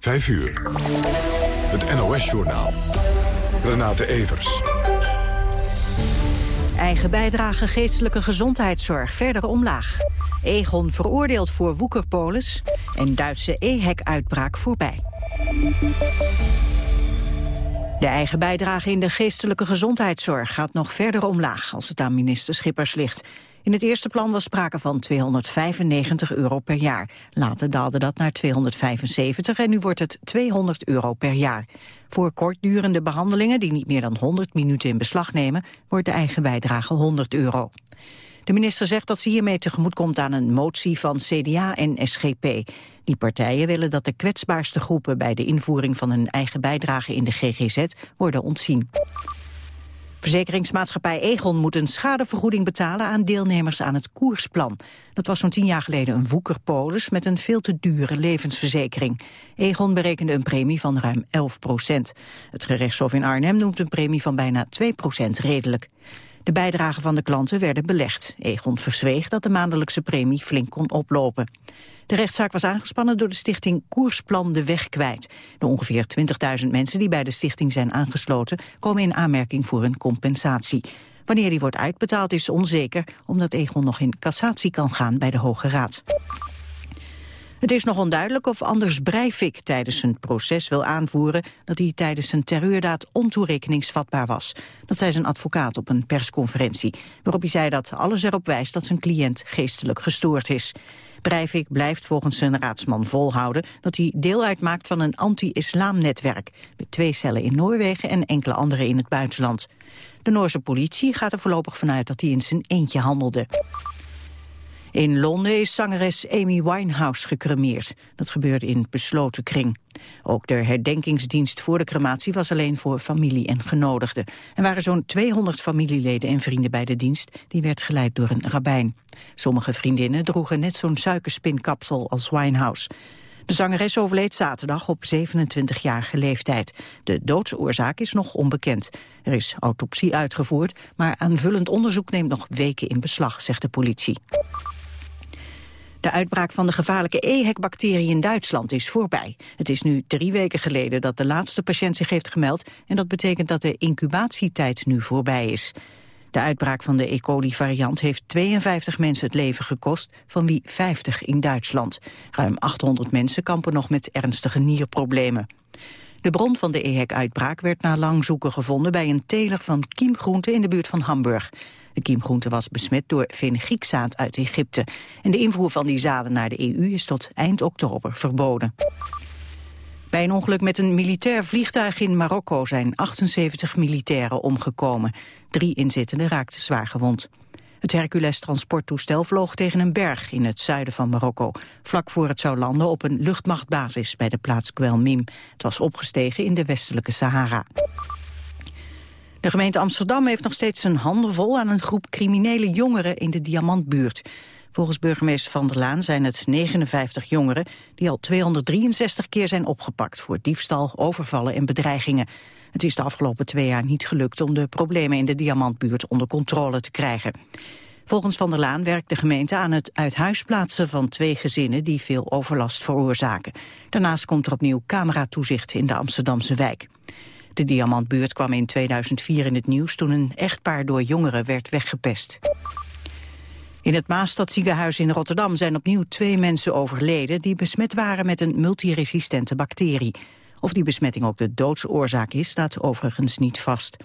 5 uur. Het NOS-journaal. Renate Evers. Eigen bijdrage geestelijke gezondheidszorg verder omlaag. Egon veroordeeld voor woekerpolis en Duitse EHEC-uitbraak voorbij. De eigen bijdrage in de geestelijke gezondheidszorg gaat nog verder omlaag als het aan minister Schippers ligt. In het eerste plan was sprake van 295 euro per jaar. Later daalde dat naar 275 en nu wordt het 200 euro per jaar. Voor kortdurende behandelingen die niet meer dan 100 minuten in beslag nemen... wordt de eigen bijdrage 100 euro. De minister zegt dat ze hiermee tegemoet komt aan een motie van CDA en SGP. Die partijen willen dat de kwetsbaarste groepen bij de invoering van hun eigen bijdrage in de GGZ worden ontzien. Verzekeringsmaatschappij Egon moet een schadevergoeding betalen aan deelnemers aan het koersplan. Dat was zo'n tien jaar geleden een woekerpolis met een veel te dure levensverzekering. Egon berekende een premie van ruim 11 procent. Het gerechtshof in Arnhem noemt een premie van bijna 2 procent redelijk. De bijdragen van de klanten werden belegd. Egon verzweeg dat de maandelijkse premie flink kon oplopen. De rechtszaak was aangespannen door de stichting Koersplan de Weg kwijt. De ongeveer 20.000 mensen die bij de stichting zijn aangesloten... komen in aanmerking voor een compensatie. Wanneer die wordt uitbetaald is onzeker... omdat Egon nog in cassatie kan gaan bij de Hoge Raad. Het is nog onduidelijk of Anders Breivik tijdens zijn proces wil aanvoeren dat hij tijdens zijn terreurdaad ontoerekeningsvatbaar was. Dat zei zijn advocaat op een persconferentie, waarop hij zei dat alles erop wijst dat zijn cliënt geestelijk gestoord is. Breivik blijft volgens zijn raadsman volhouden dat hij deel uitmaakt van een anti-islamnetwerk, met twee cellen in Noorwegen en enkele andere in het buitenland. De Noorse politie gaat er voorlopig vanuit dat hij in zijn eentje handelde. In Londen is zangeres Amy Winehouse gecremeerd. Dat gebeurde in besloten kring. Ook de herdenkingsdienst voor de crematie was alleen voor familie en genodigden. Er waren zo'n 200 familieleden en vrienden bij de dienst. Die werd geleid door een rabbijn. Sommige vriendinnen droegen net zo'n suikerspinkapsel als Winehouse. De zangeres overleed zaterdag op 27-jarige leeftijd. De doodsoorzaak is nog onbekend. Er is autopsie uitgevoerd, maar aanvullend onderzoek neemt nog weken in beslag, zegt de politie. De uitbraak van de gevaarlijke EHEC-bacterie in Duitsland is voorbij. Het is nu drie weken geleden dat de laatste patiënt zich heeft gemeld... en dat betekent dat de incubatietijd nu voorbij is. De uitbraak van de E. coli-variant heeft 52 mensen het leven gekost, van wie 50 in Duitsland. Ruim 800 mensen kampen nog met ernstige nierproblemen. De bron van de EHEC-uitbraak werd na lang zoeken gevonden bij een teler van kiemgroenten in de buurt van Hamburg. De kiemgroente was besmet door fenugriekzaad uit Egypte. En de invoer van die zaden naar de EU is tot eind oktober verboden. Bij een ongeluk met een militair vliegtuig in Marokko zijn 78 militairen omgekomen. Drie inzittenden raakten zwaar gewond. Het Hercules-transporttoestel vloog tegen een berg in het zuiden van Marokko. Vlak voor het zou landen op een luchtmachtbasis bij de plaats Guelmim. Het was opgestegen in de westelijke Sahara. De gemeente Amsterdam heeft nog steeds zijn handen vol aan een groep criminele jongeren in de Diamantbuurt. Volgens burgemeester Van der Laan zijn het 59 jongeren die al 263 keer zijn opgepakt voor diefstal, overvallen en bedreigingen. Het is de afgelopen twee jaar niet gelukt om de problemen in de Diamantbuurt onder controle te krijgen. Volgens Van der Laan werkt de gemeente aan het uithuisplaatsen van twee gezinnen die veel overlast veroorzaken. Daarnaast komt er opnieuw cameratoezicht in de Amsterdamse wijk. De Diamantbuurt kwam in 2004 in het nieuws toen een echtpaar door jongeren werd weggepest. In het Maastadziekenhuis in Rotterdam zijn opnieuw twee mensen overleden die besmet waren met een multiresistente bacterie. Of die besmetting ook de doodsoorzaak is, staat overigens niet vast.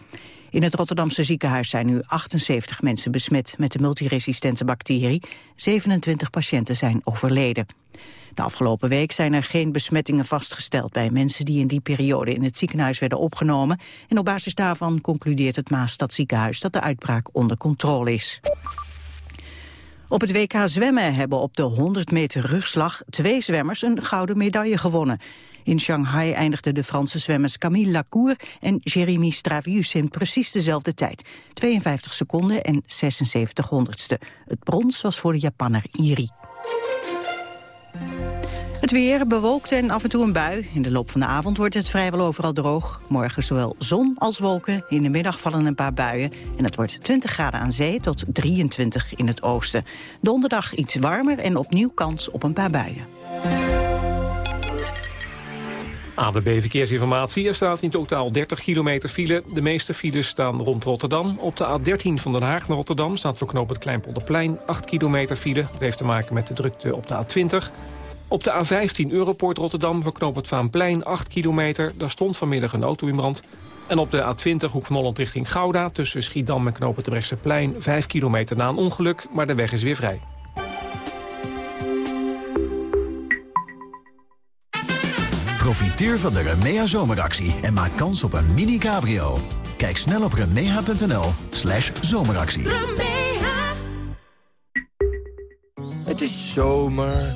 In het Rotterdamse ziekenhuis zijn nu 78 mensen besmet met de multiresistente bacterie. 27 patiënten zijn overleden. De afgelopen week zijn er geen besmettingen vastgesteld bij mensen die in die periode in het ziekenhuis werden opgenomen. En op basis daarvan concludeert het Maasstadziekenhuis dat de uitbraak onder controle is. Op het WK zwemmen hebben op de 100 meter rugslag twee zwemmers een gouden medaille gewonnen. In Shanghai eindigden de Franse zwemmers Camille Lacour en Jérémy Stravius in precies dezelfde tijd. 52 seconden en 76 honderdste. Het brons was voor de Japanner Iri. Het weer bewolkt en af en toe een bui. In de loop van de avond wordt het vrijwel overal droog. Morgen zowel zon als wolken. In de middag vallen een paar buien. En het wordt 20 graden aan zee tot 23 in het oosten. Donderdag iets warmer en opnieuw kans op een paar buien. ABB Verkeersinformatie. Er staat in totaal 30 kilometer file. De meeste files staan rond Rotterdam. Op de A13 van Den Haag naar Rotterdam staat voor knoop Kleinpolderplein 8 kilometer file. Dat heeft te maken met de drukte op de A20. Op de A15 Europoort Rotterdam voor knoop het Vaanplein 8 kilometer. Daar stond vanmiddag een auto in brand. En op de A20 Hoek van Holland richting Gouda... tussen Schiedam en knoop het plein 5 kilometer na een ongeluk, maar de weg is weer vrij. Profiteer van de Remea zomeractie en maak kans op een mini-cabrio. Kijk snel op remea.nl slash zomeractie. Het is zomer,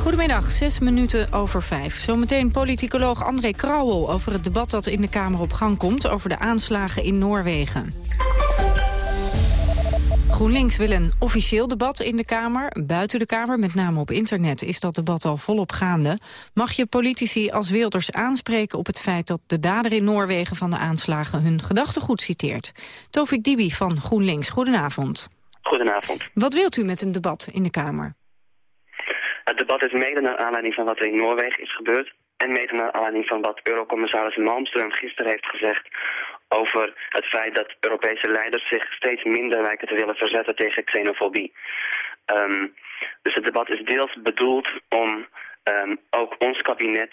Goedemiddag, zes minuten over vijf. Zometeen politicoloog André Krauwel over het debat dat in de Kamer op gang komt... over de aanslagen in Noorwegen. GroenLinks wil een officieel debat in de Kamer. Buiten de Kamer, met name op internet, is dat debat al volop gaande. Mag je politici als Wilders aanspreken op het feit... dat de dader in Noorwegen van de aanslagen hun gedachtegoed citeert? Tovik Dibi van GroenLinks, goedenavond. Goedenavond. Wat wilt u met een debat in de Kamer? Het debat is mede naar aanleiding van wat er in Noorwegen is gebeurd... en mede naar aanleiding van wat Eurocommissaris Malmström gisteren heeft gezegd over het feit dat Europese leiders zich steeds minder lijken te willen verzetten tegen xenofobie. Ehm, dus het debat is deels bedoeld om ehm, ook ons kabinet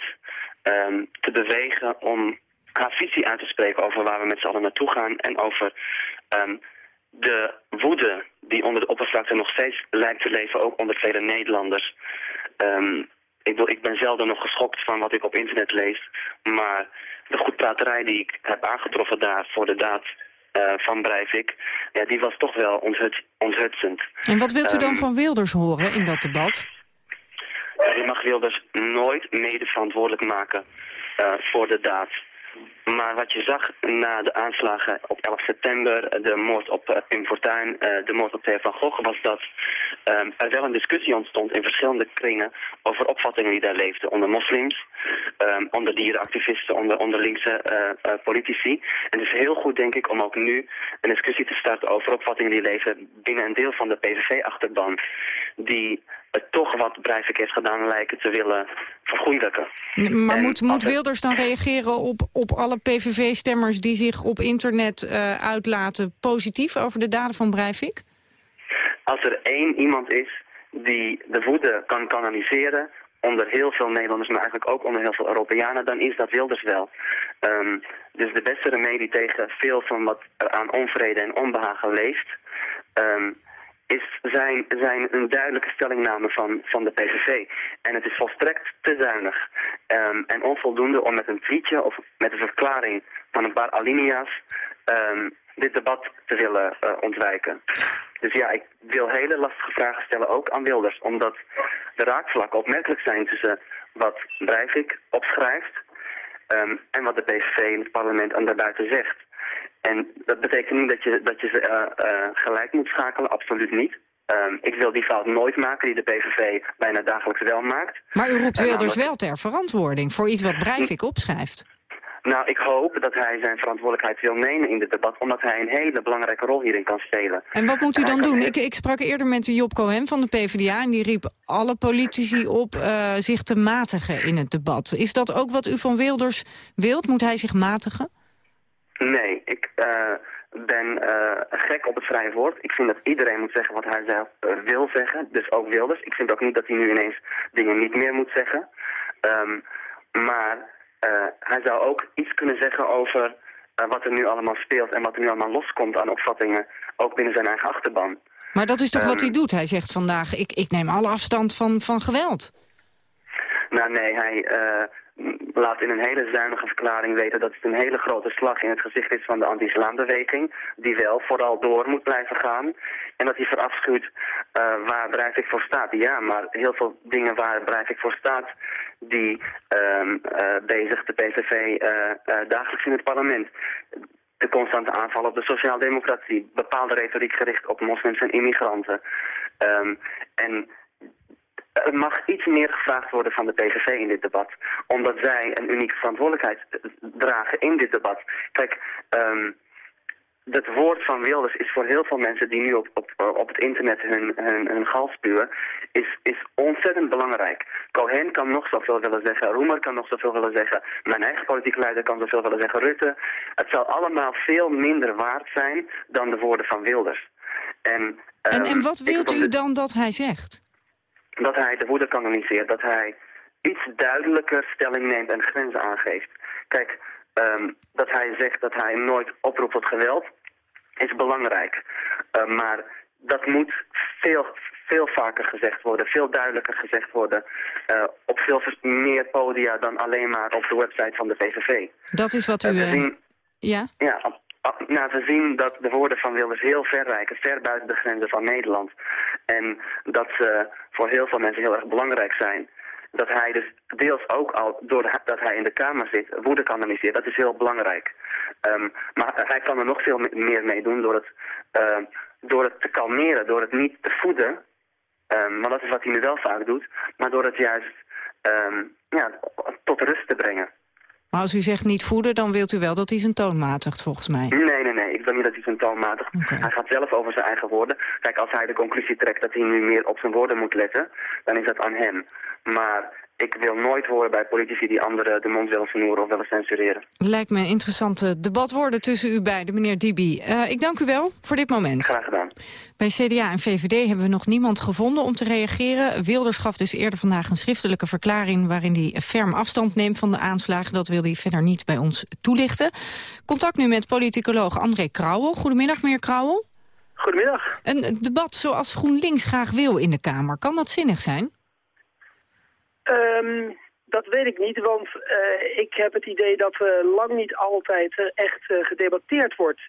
um, te bewegen om haar visie uit te spreken over waar we met z'n allen naartoe gaan en over de woede die onder de oppervlakte nog steeds lijkt te leven, ook onder vele Nederlanders. Ik, ik ben zelden nog geschokt van wat ik op internet lees, maar de goedpraterij die ik heb aangetroffen daar voor de daad uh, van Breivik, ja, die was toch wel onthuts onthutsend. En wat wilt u dan ehm, van Wilders horen in dat debat? Je mag Wilders nooit mede verantwoordelijk maken uh, voor de daad. Maar wat je zag na de aanslagen op 11 september, de moord op uh, Pim Fortuyn, uh, de moord op Theo van Gogh, was dat um, er wel een discussie ontstond in verschillende kringen over opvattingen die daar leefden onder moslims, um, onder dierenactivisten, onder, onder linkse uh, politici. En het is heel goed, denk ik, om ook nu een discussie te starten over opvattingen die leven binnen een deel van de PVV-achterban, die toch wat Breivik heeft gedaan lijken te willen vergoeilijken. Maar moet, moet Wilders dan reageren op, op alle PVV-stemmers die zich op internet uh, uitlaten positief over de daden van Breivik? Als er één iemand is die de woede kan kanaliseren onder heel veel Nederlanders, maar eigenlijk ook onder heel veel Europeanen, dan is dat Wilders wel. Um, dus de beste remedie tegen veel van wat er aan onvrede en onbehagen leeft, um, is zijn, zijn een duidelijke stellingname van, van de PVV. En het is volstrekt te zuinig um, en onvoldoende om met een tweetje of met een verklaring van een paar alinea's um, dit debat te willen uh, ontwijken. Dus ja, ik wil hele lastige vragen stellen, ook aan Wilders, omdat de raakvlakken opmerkelijk zijn tussen wat Breivik opschrijft um, en wat de PVV in het parlement en daarbuiten zegt. En dat betekent niet dat je, dat je ze uh, uh, gelijk moet schakelen, absoluut niet. Um, ik wil die fout nooit maken die de PVV bijna dagelijks wel maakt. Maar u roept Wilders wel ter verantwoording voor iets wat Breivik opschrijft. Nou, ik hoop dat hij zijn verantwoordelijkheid wil nemen in dit debat... omdat hij een hele belangrijke rol hierin kan spelen. En wat moet u dan doen? Ik, ik, sprak eerder met Job Cohen van de PvdA... en die riep alle politici op uh, zich te matigen in het debat. Is dat ook wat u van Wilders wilt? Moet hij zich matigen? Nee, ik uh, ben uh, gek op het vrije woord. Ik vind dat iedereen moet zeggen wat hij zelf uh, wil zeggen. Dus ook Wilders. Ik vind ook niet dat hij nu ineens dingen niet meer moet zeggen. Um, maar hij zou ook iets kunnen zeggen over wat er nu allemaal speelt... en wat er nu allemaal loskomt aan opvattingen, ook binnen zijn eigen achterban. Maar dat is toch um, wat hij doet? Hij zegt vandaag, ik, ik neem alle afstand van, van geweld. Nou nee, hij laat in een hele zuinige verklaring weten dat het een hele grote slag in het gezicht is van de anti-islambeweging, die wel vooral door moet blijven gaan. En dat hij verafschuwt uh, waar ik voor staat. Ja, maar heel veel dingen waar ik voor staat, die, um, bezig, de PVV, dagelijks in het parlement. De constante aanval op de sociaaldemocratie, bepaalde retoriek gericht op moslims en immigranten. Um, en er mag iets meer gevraagd worden van de PVV in dit debat. Omdat zij een unieke verantwoordelijkheid dragen in dit debat. Kijk, um, het woord van Wilders is voor heel veel mensen die nu op, op, op het internet hun, hun, hun gal spuwen, is, is ontzettend belangrijk. Cohen kan nog zoveel willen zeggen, Roemer kan nog zoveel willen zeggen, mijn eigen politieke leider kan zoveel willen zeggen, Rutte. Het zal allemaal veel minder waard zijn dan de woorden van Wilders. En, en, en ehm, wat wilt u dan dat hij zegt? Dat hij de woede kanoniseert, dat hij iets duidelijker stelling neemt en grenzen aangeeft. Kijk, ehm, dat hij zegt dat hij nooit oproept tot geweld, is belangrijk. Uh, maar dat moet veel, veel vaker gezegd worden, veel duidelijker gezegd worden. Uh, op veel meer podia dan alleen maar op de website van de PVV. Dat is wat u... Uh, ja? Ja, we zien dat de woorden van Wilders heel ver reiken, ver buiten de grenzen van Nederland. En dat ze voor heel veel mensen heel erg belangrijk zijn. Dat hij dus deels ook al, doordat hij in de Kamer zit, woede kanaliseert. Dat is heel belangrijk. Um, maar hij kan er nog veel meer mee doen door het, uh, door het te kalmeren, door het niet te voeden. Um, want dat is wat hij nu wel vaak doet. Maar door het juist ja, tot rust te brengen. Maar als u zegt niet voeden, dan wilt u wel dat hij zijn toon matigt, volgens mij. Nee, nee, nee. Ik wil niet dat hij zijn toon matigt. Hij gaat zelf over zijn eigen woorden. Kijk, als hij de conclusie trekt dat hij nu meer op zijn woorden moet letten, dan is dat aan hem. Maar ik wil nooit horen bij politici die anderen de mond willen snoeren of willen censureren. Lijkt me een interessante debat worden tussen u beiden, meneer Dibi. Uh, ik dank u wel voor dit moment. Graag gedaan. Bij CDA en VVD hebben we nog niemand gevonden om te reageren. Wilders gaf dus eerder vandaag een schriftelijke verklaring... waarin hij ferm afstand neemt van de aanslagen. Dat wil hij verder niet bij ons toelichten. Contact nu met politicoloog André Krauwel. Goedemiddag, meneer Krauwel. Goedemiddag. Een debat zoals GroenLinks graag wil in de Kamer. Kan dat zinnig zijn? Um, dat weet ik niet, want uh, ik heb het idee dat uh, lang niet altijd echt uh, gedebatteerd wordt.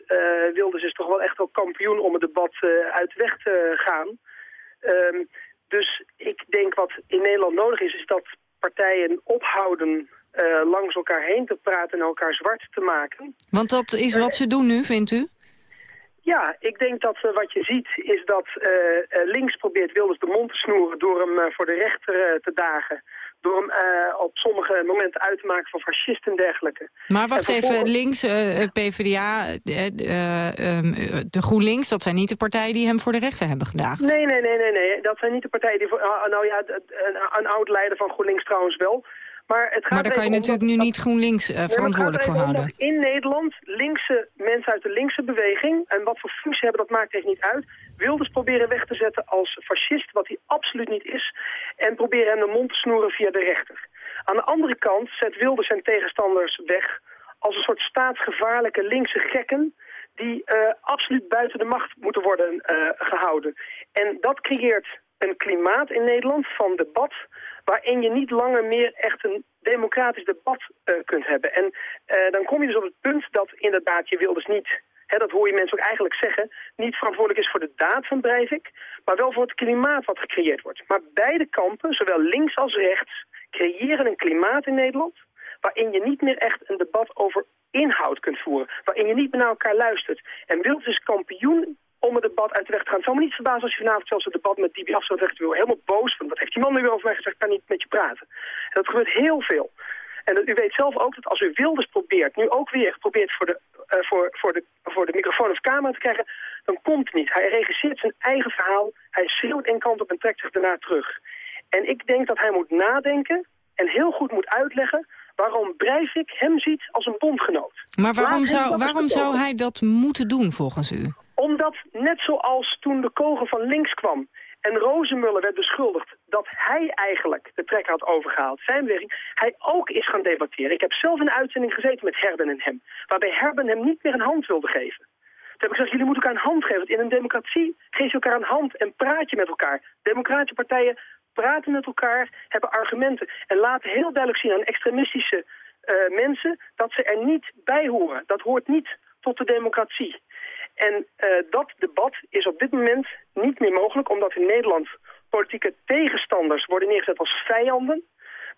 Wilders is toch wel echt wel kampioen om het debat uit weg te gaan. Um, dus ik denk wat in Nederland nodig is, is dat partijen ophouden langs elkaar heen te praten en elkaar zwart te maken. Want dat is wat ze doen nu, vindt u? Ja, ik denk dat uh, wat je ziet is dat uh, links probeert Wilders de mond te snoeren door hem uh, voor de rechter te dagen. Door hem op sommige momenten uit te maken van fascist en dergelijke. Maar wacht even, links, PvdA, um, de GroenLinks, dat zijn niet de partijen die hem voor de rechter hebben gedaagd? Nee, nee, nee, nee, nee. dat zijn niet de partijen die... Voor, nou ja, een, een oud leider van GroenLinks trouwens wel... Maar, het gaat maar daar kan je natuurlijk nu niet GroenLinks uh, verantwoordelijk voor houden. In Nederland, linkse mensen uit de linkse beweging... en wat voor functie hebben, dat maakt echt niet uit... Wilders proberen weg te zetten als fascist, wat hij absoluut niet is... en proberen hem de mond te snoeren via de rechter. Aan de andere kant zet Wilders zijn tegenstanders weg... als een soort staatsgevaarlijke linkse gekken die uh, absoluut buiten de macht moeten worden uh, gehouden. En dat creëert een klimaat in Nederland van debat waarin je niet langer meer echt een democratisch debat uh, kunt hebben. En uh, dan kom je dus op het punt dat inderdaad je wil dus niet... Hè, dat hoor je mensen ook eigenlijk zeggen... niet verantwoordelijk is voor de daad van Breivik... maar wel voor het klimaat wat gecreëerd wordt. Maar beide kampen, zowel links als rechts... creëren een klimaat in Nederland... waarin je niet meer echt een debat over inhoud kunt voeren. Waarin je niet meer naar elkaar luistert. En Wilders is kampioen om het debat uit de weg te gaan. Het zou me niet verbazen als je vanavond zelfs het debat met die afstand wil. Helemaal boos van, wat heeft die man nu over mij gezegd, kan niet met je praten. En dat gebeurt heel veel. En u weet zelf ook dat als u Wilders probeert, nu ook weer probeert voor de, uh, voor, voor, de, voor de microfoon of camera te krijgen, dan komt het niet. Hij regisseert zijn eigen verhaal, hij schreeuwt een kant op en trekt zich daarna terug. En ik denk dat hij moet nadenken en heel goed moet uitleggen waarom Breivik hem ziet als een bondgenoot. Maar waarom, zou, waarom zou hij dat moeten doen volgens u? Omdat, net zoals toen de kogel van links kwam... en Rozenmuller werd beschuldigd dat hij eigenlijk de trekker had overgehaald, zijn beweging, hij ook is gaan debatteren. Ik heb zelf een uitzending gezeten met Herben en hem, waarbij Herben hem niet meer een hand wilde geven. Toen heb ik gezegd, jullie moeten elkaar een hand geven. Want in een democratie geef je elkaar een hand en praat je met elkaar. Democratische partijen praten met elkaar, hebben argumenten... en laten heel duidelijk zien aan extremistische uh, mensen dat ze er niet bij horen. Dat hoort niet tot de democratie. En uh, dat debat is op dit moment niet meer mogelijk... omdat in Nederland politieke tegenstanders worden neergezet als vijanden.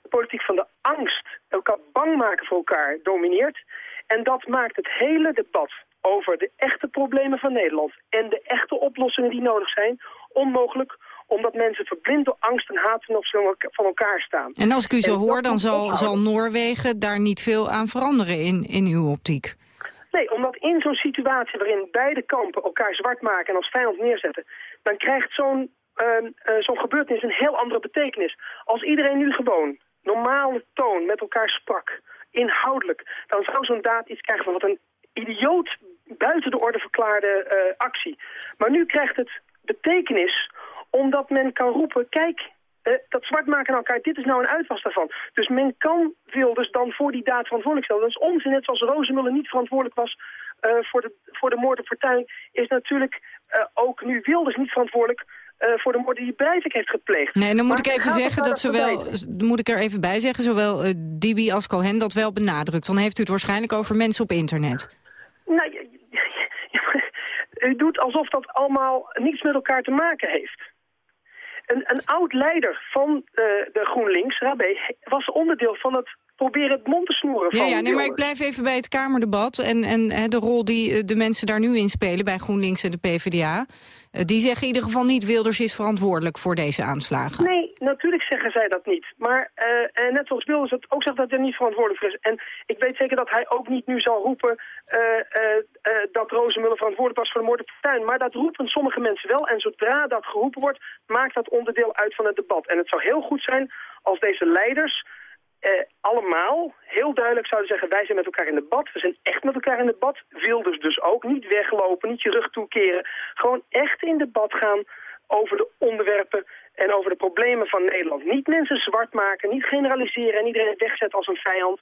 De politiek van de angst, elkaar bang maken voor elkaar domineert. En dat maakt het hele debat over de echte problemen van Nederland... en de echte oplossingen die nodig zijn, onmogelijk omdat mensen verblind door angst en haat van elkaar staan. En als ik u zo hoor, dan zal, zal Noorwegen daar niet veel aan veranderen in, in uw optiek. Nee, omdat in zo'n situatie waarin beide kampen elkaar zwart maken en als vijand neerzetten... dan krijgt zo'n uh, zo'n gebeurtenis een heel andere betekenis. Als iedereen nu gewoon normale toon met elkaar sprak, inhoudelijk... dan zou zo'n daad iets krijgen van wat een idioot buiten de orde verklaarde uh, actie. Maar nu krijgt het betekenis omdat men kan roepen, kijk, dat zwart maken aan elkaar, dit is nou een uitwas daarvan. Dus men kan Wilders dan voor die daad verantwoordelijk stellen. Dat is onzin, net zoals Rozenmuller niet verantwoordelijk was uh, voor, de, voor de moord op Fortuyn... is natuurlijk uh, ook nu Wilders niet verantwoordelijk uh, voor de moord die Breivik heeft gepleegd. Nee, dan moet maar ik even zeggen dat zowel, moet ik er even bij zeggen, zowel uh, Dibi als Cohen dat wel benadrukt. Dan heeft u het waarschijnlijk over mensen op internet. Nou, u doet alsof dat allemaal niets met elkaar te maken heeft. Een, een oud leider van uh, de GroenLinks, Rabé, was onderdeel van het proberen het mond te snoeren van... Ja, ja nee, maar ik blijf even bij het Kamerdebat en, en hè, de rol die de mensen daar nu in spelen... bij GroenLinks en de PvdA. Uh, die zeggen in ieder geval niet Wilders is verantwoordelijk voor deze aanslagen. Nee, natuurlijk zeggen zij dat niet. Maar uh, en net zoals Wilders het ook zegt dat hij niet verantwoordelijk is. En ik weet zeker dat hij ook niet nu zal roepen dat Rozenmuller verantwoordelijk was voor de moord op tuin. Maar dat roepen sommige mensen wel. En zodra dat geroepen wordt, maakt dat onderdeel uit van het debat. En het zou heel goed zijn als deze leiders eh, allemaal heel duidelijk zouden zeggen... wij zijn met elkaar in debat, we zijn echt met elkaar in debat. Wilders dus ook, niet weglopen, niet je rug toekeren. Gewoon echt in debat gaan over de onderwerpen en over de problemen van Nederland. Niet mensen zwart maken, niet generaliseren en iedereen wegzetten als een vijand.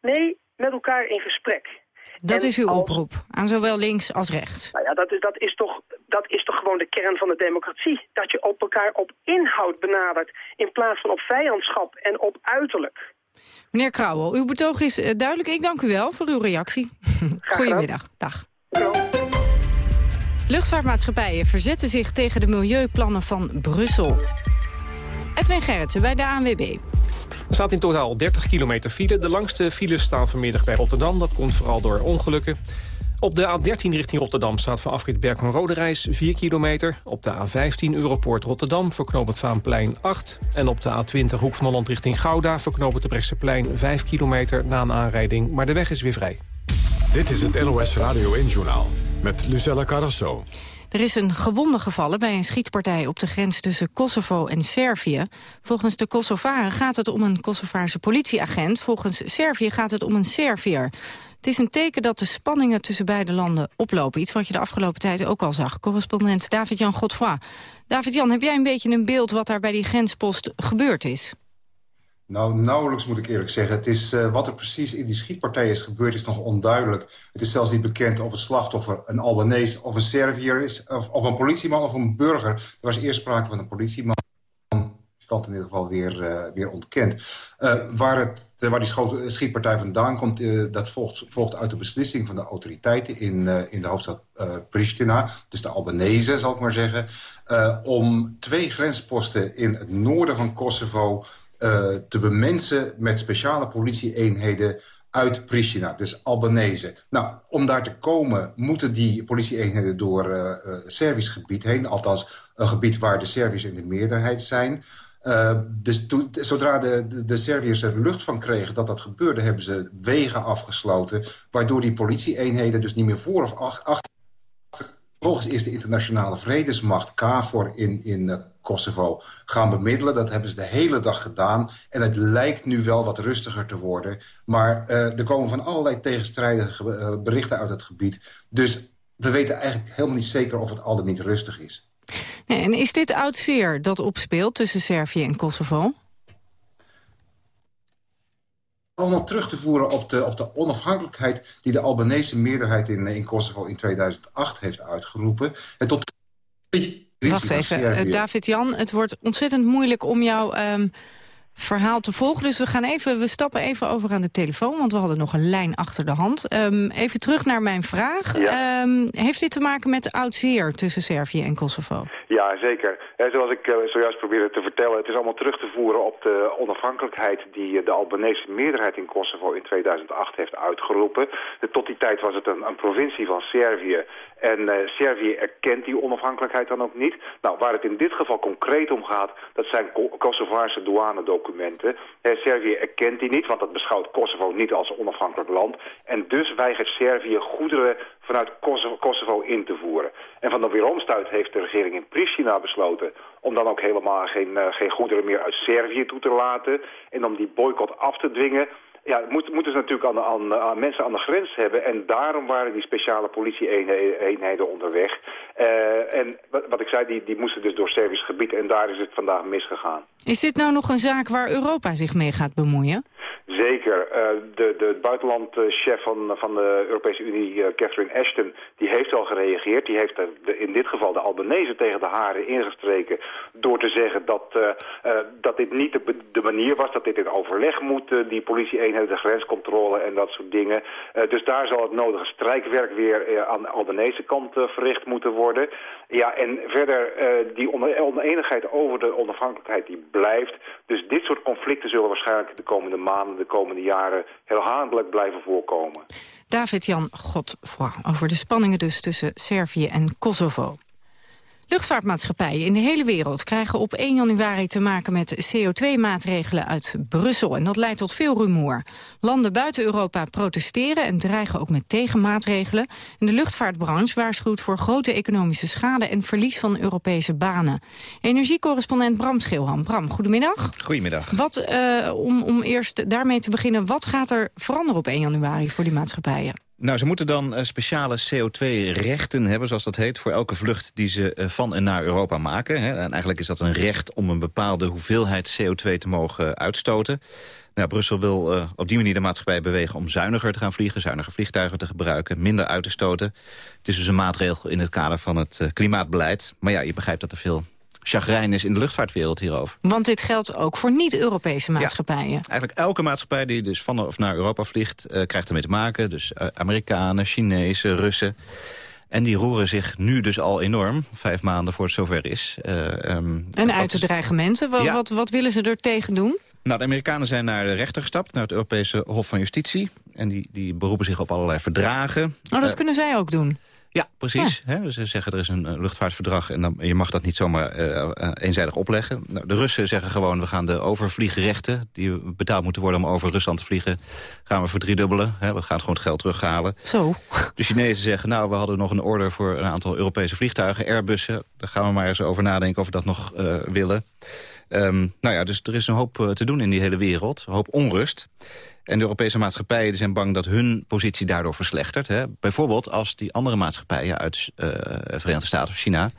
Nee, met elkaar in gesprek. Dat is uw oproep, aan zowel links als rechts. Nou ja, dat is, dat, is toch, dat is toch gewoon de kern van de democratie. Dat je op elkaar op inhoud benadert in plaats van op vijandschap en op uiterlijk. Meneer Krauwel, uw betoog is uh, duidelijk. Ik dank u wel voor uw reactie. Goedemiddag. Dag. Luchtvaartmaatschappijen verzetten zich tegen de milieuplannen van Brussel. Edwin Gerritsen bij de ANWB. Er staat in totaal 30 kilometer file. De langste files staan vanmiddag bij Rotterdam. Dat komt vooral door ongelukken. Op de A13 richting Rotterdam staat van afrit Bergen-Rode reis 4 kilometer. Op de A15 Europoort Rotterdam voor het Vaanplein 8. En op de A20 Hoek van Holland richting Gouda voor knooppunt de Brechtseplein 5 kilometer na een aanrijding. Maar de weg is weer vrij. Dit is het NOS Radio 1-journaal met Lucella Carrasso. Er is een gewonde gevallen bij een schietpartij op de grens tussen Kosovo en Servië. Volgens de Kosovaren gaat het om een Kosovaarse politieagent. Volgens Servië gaat het om een Serviër. Het is een teken dat de spanningen tussen beide landen oplopen. Iets wat je de afgelopen tijd ook al zag. Correspondent David-Jan Godfroy. David-Jan, heb jij een beetje een beeld wat daar bij die grenspost gebeurd is? Nou, nauwelijks moet ik eerlijk zeggen. Het is, uh, wat er precies in die schietpartij is gebeurd is nog onduidelijk. Het is zelfs niet bekend of het slachtoffer een Albanese of een Serviër is... of, of een politieman of een burger. Er was eerst sprake van een politieman. Dat in ieder geval weer, uh, weer ontkend. Uh, waar, het, waar die schietpartij vandaan komt, dat volgt, volgt uit de beslissing van de autoriteiten in, in de hoofdstad Pristina. Dus de Albanese, zal ik maar zeggen. om twee grensposten in het noorden van Kosovo te bemensen met speciale politieeenheden uit Pristina, dus Albanese. Nou, om daar te komen moeten die politieeenheden door uh, Servisch gebied heen. Althans, een gebied waar de Serviërs in de meerderheid zijn. Uh, dus zodra de, de Serviërs er lucht van kregen dat dat gebeurde... hebben ze wegen afgesloten, waardoor die politieeenheden dus niet meer voor of achter... Volgens is de internationale vredesmacht KFOR in, in Kosovo gaan bemiddelen. Dat hebben ze de hele dag gedaan. En het lijkt nu wel wat rustiger te worden. Maar uh, er komen van allerlei tegenstrijdige uh, berichten uit het gebied. Dus we weten eigenlijk helemaal niet zeker of het al dan niet rustig is. Nee, en is dit oud zeer dat opspeelt tussen Servië en Kosovo? Allemaal terug te voeren op de, op de onafhankelijkheid... die de Albanese meerderheid in, in Kosovo in 2008 heeft uitgeroepen. En tot Wacht even, uh, David-Jan, het wordt ontzettend moeilijk om jou um, verhaal te volgen. Dus we, gaan even, we stappen even over aan de telefoon, want we hadden nog een lijn achter de hand. Ehm, even terug naar mijn vraag. Ehm, heeft dit te maken met oud zeer tussen Servië en Kosovo? Ja, zeker. zoals ik uh, zojuist probeerde te vertellen, het is allemaal terug te voeren op de onafhankelijkheid die eh, de Albanese meerderheid in Kosovo in 2008 heeft uitgeroepen. Tot die tijd was het een, een provincie van Servië en uh, Servië erkent die onafhankelijkheid dan ook niet. Nou, waar het in dit geval concreet om gaat, dat zijn Kosovaarse douanedocumenten. Uh, Servië erkent die niet, want dat beschouwt Kosovo niet als onafhankelijk land. En dus weigert Servië goederen vanuit Kosovo, in te voeren. En van de weeromstuit heeft de regering in Pristina besloten om dan ook helemaal geen, uh, geen goederen meer uit Servië toe te laten. En om die boycott af te dwingen ja, moet, moeten ze natuurlijk aan, aan, mensen aan de grens hebben. En daarom waren die speciale politie-eenheden onderweg. Uh, en wat, wat, ik zei, die, die moesten dus door Servisch gebied. En daar is het vandaag misgegaan. Is dit nou nog een zaak waar Europa zich mee gaat bemoeien? Zeker. Uh, de, de buitenlandchef van, van de Europese Unie, uh, Catherine Ashton, die heeft al gereageerd. Die heeft in dit geval de Albanese tegen de haren ingestreken door te zeggen dat, uh, dat dit niet de, de, manier was, dat dit in overleg moet, die politie-eenheden, de grenscontrole en dat soort dingen. dus daar zal het nodige strijkwerk weer aan de Albanese kant verricht moeten worden. Ja, en verder, die oneenigheid over de onafhankelijkheid die blijft. Dus dit soort conflicten zullen waarschijnlijk de komende maanden de komende jaren herhaaldelijk blijven voorkomen. David-Jan Godfroy over de spanningen dus tussen Servië en Kosovo. Luchtvaartmaatschappijen in de hele wereld krijgen op 1 januari te maken met CO2-maatregelen uit Brussel. En dat leidt tot veel rumoer. Landen buiten Europa protesteren en dreigen ook met tegenmaatregelen. En de luchtvaartbranche waarschuwt voor grote economische schade en verlies van Europese banen. Energiecorrespondent Bram Schilham. Bram, goedemiddag. Goedemiddag. Wat, uh, om, om eerst daarmee te beginnen, wat gaat er veranderen op 1 januari voor die maatschappijen? Nou, ze moeten dan uh, speciale CO2-rechten hebben, zoals dat heet... voor elke vlucht die ze uh, van en naar Europa maken. Hè. En eigenlijk is dat een recht om een bepaalde hoeveelheid CO2 te mogen uitstoten. Nou, Brussel wil op die manier de maatschappij bewegen om zuiniger te gaan vliegen... zuiniger vliegtuigen te gebruiken, minder uit te stoten. Het is dus een maatregel in het kader van het klimaatbeleid. Maar ja, je begrijpt dat er veel chagrijn is in de luchtvaartwereld hierover. Want dit geldt ook voor niet-Europese maatschappijen. Ja, eigenlijk elke maatschappij die dus van of naar Europa vliegt... Uh, krijgt ermee te maken. Dus uh, Amerikanen, Chinezen, Russen... En die roeren zich nu dus al enorm, vijf maanden voor het zover is. Uh, um, en uit de dreigementen, wat, ja. wat, wat, willen ze er tegen doen? Nou, de Amerikanen zijn naar de rechter gestapt, naar het Europese Hof van Justitie. En die, die beroepen zich op allerlei verdragen. Oh, dat uh, kunnen zij ook doen? Ja, precies. Ja. ze zeggen er is een luchtvaartverdrag en dan, je mag dat niet zomaar uh, eenzijdig opleggen. Nou, de Russen zeggen gewoon we gaan de overvliegrechten die betaald moeten worden om over Rusland te vliegen, gaan we verdriedubbelen. Hè, we gaan gewoon het geld terughalen. Zo. De Chinezen zeggen nou we hadden nog een order voor een aantal Europese vliegtuigen, Airbussen. Daar gaan we maar eens over nadenken of we dat nog uh, willen. Um, nou ja, dus er is een hoop te doen in die hele wereld. Een hoop onrust. En de Europese maatschappijen zijn bang dat hun positie daardoor verslechtert. Hè. Bijvoorbeeld als die andere maatschappijen uit uh, Verenigde Staten of China...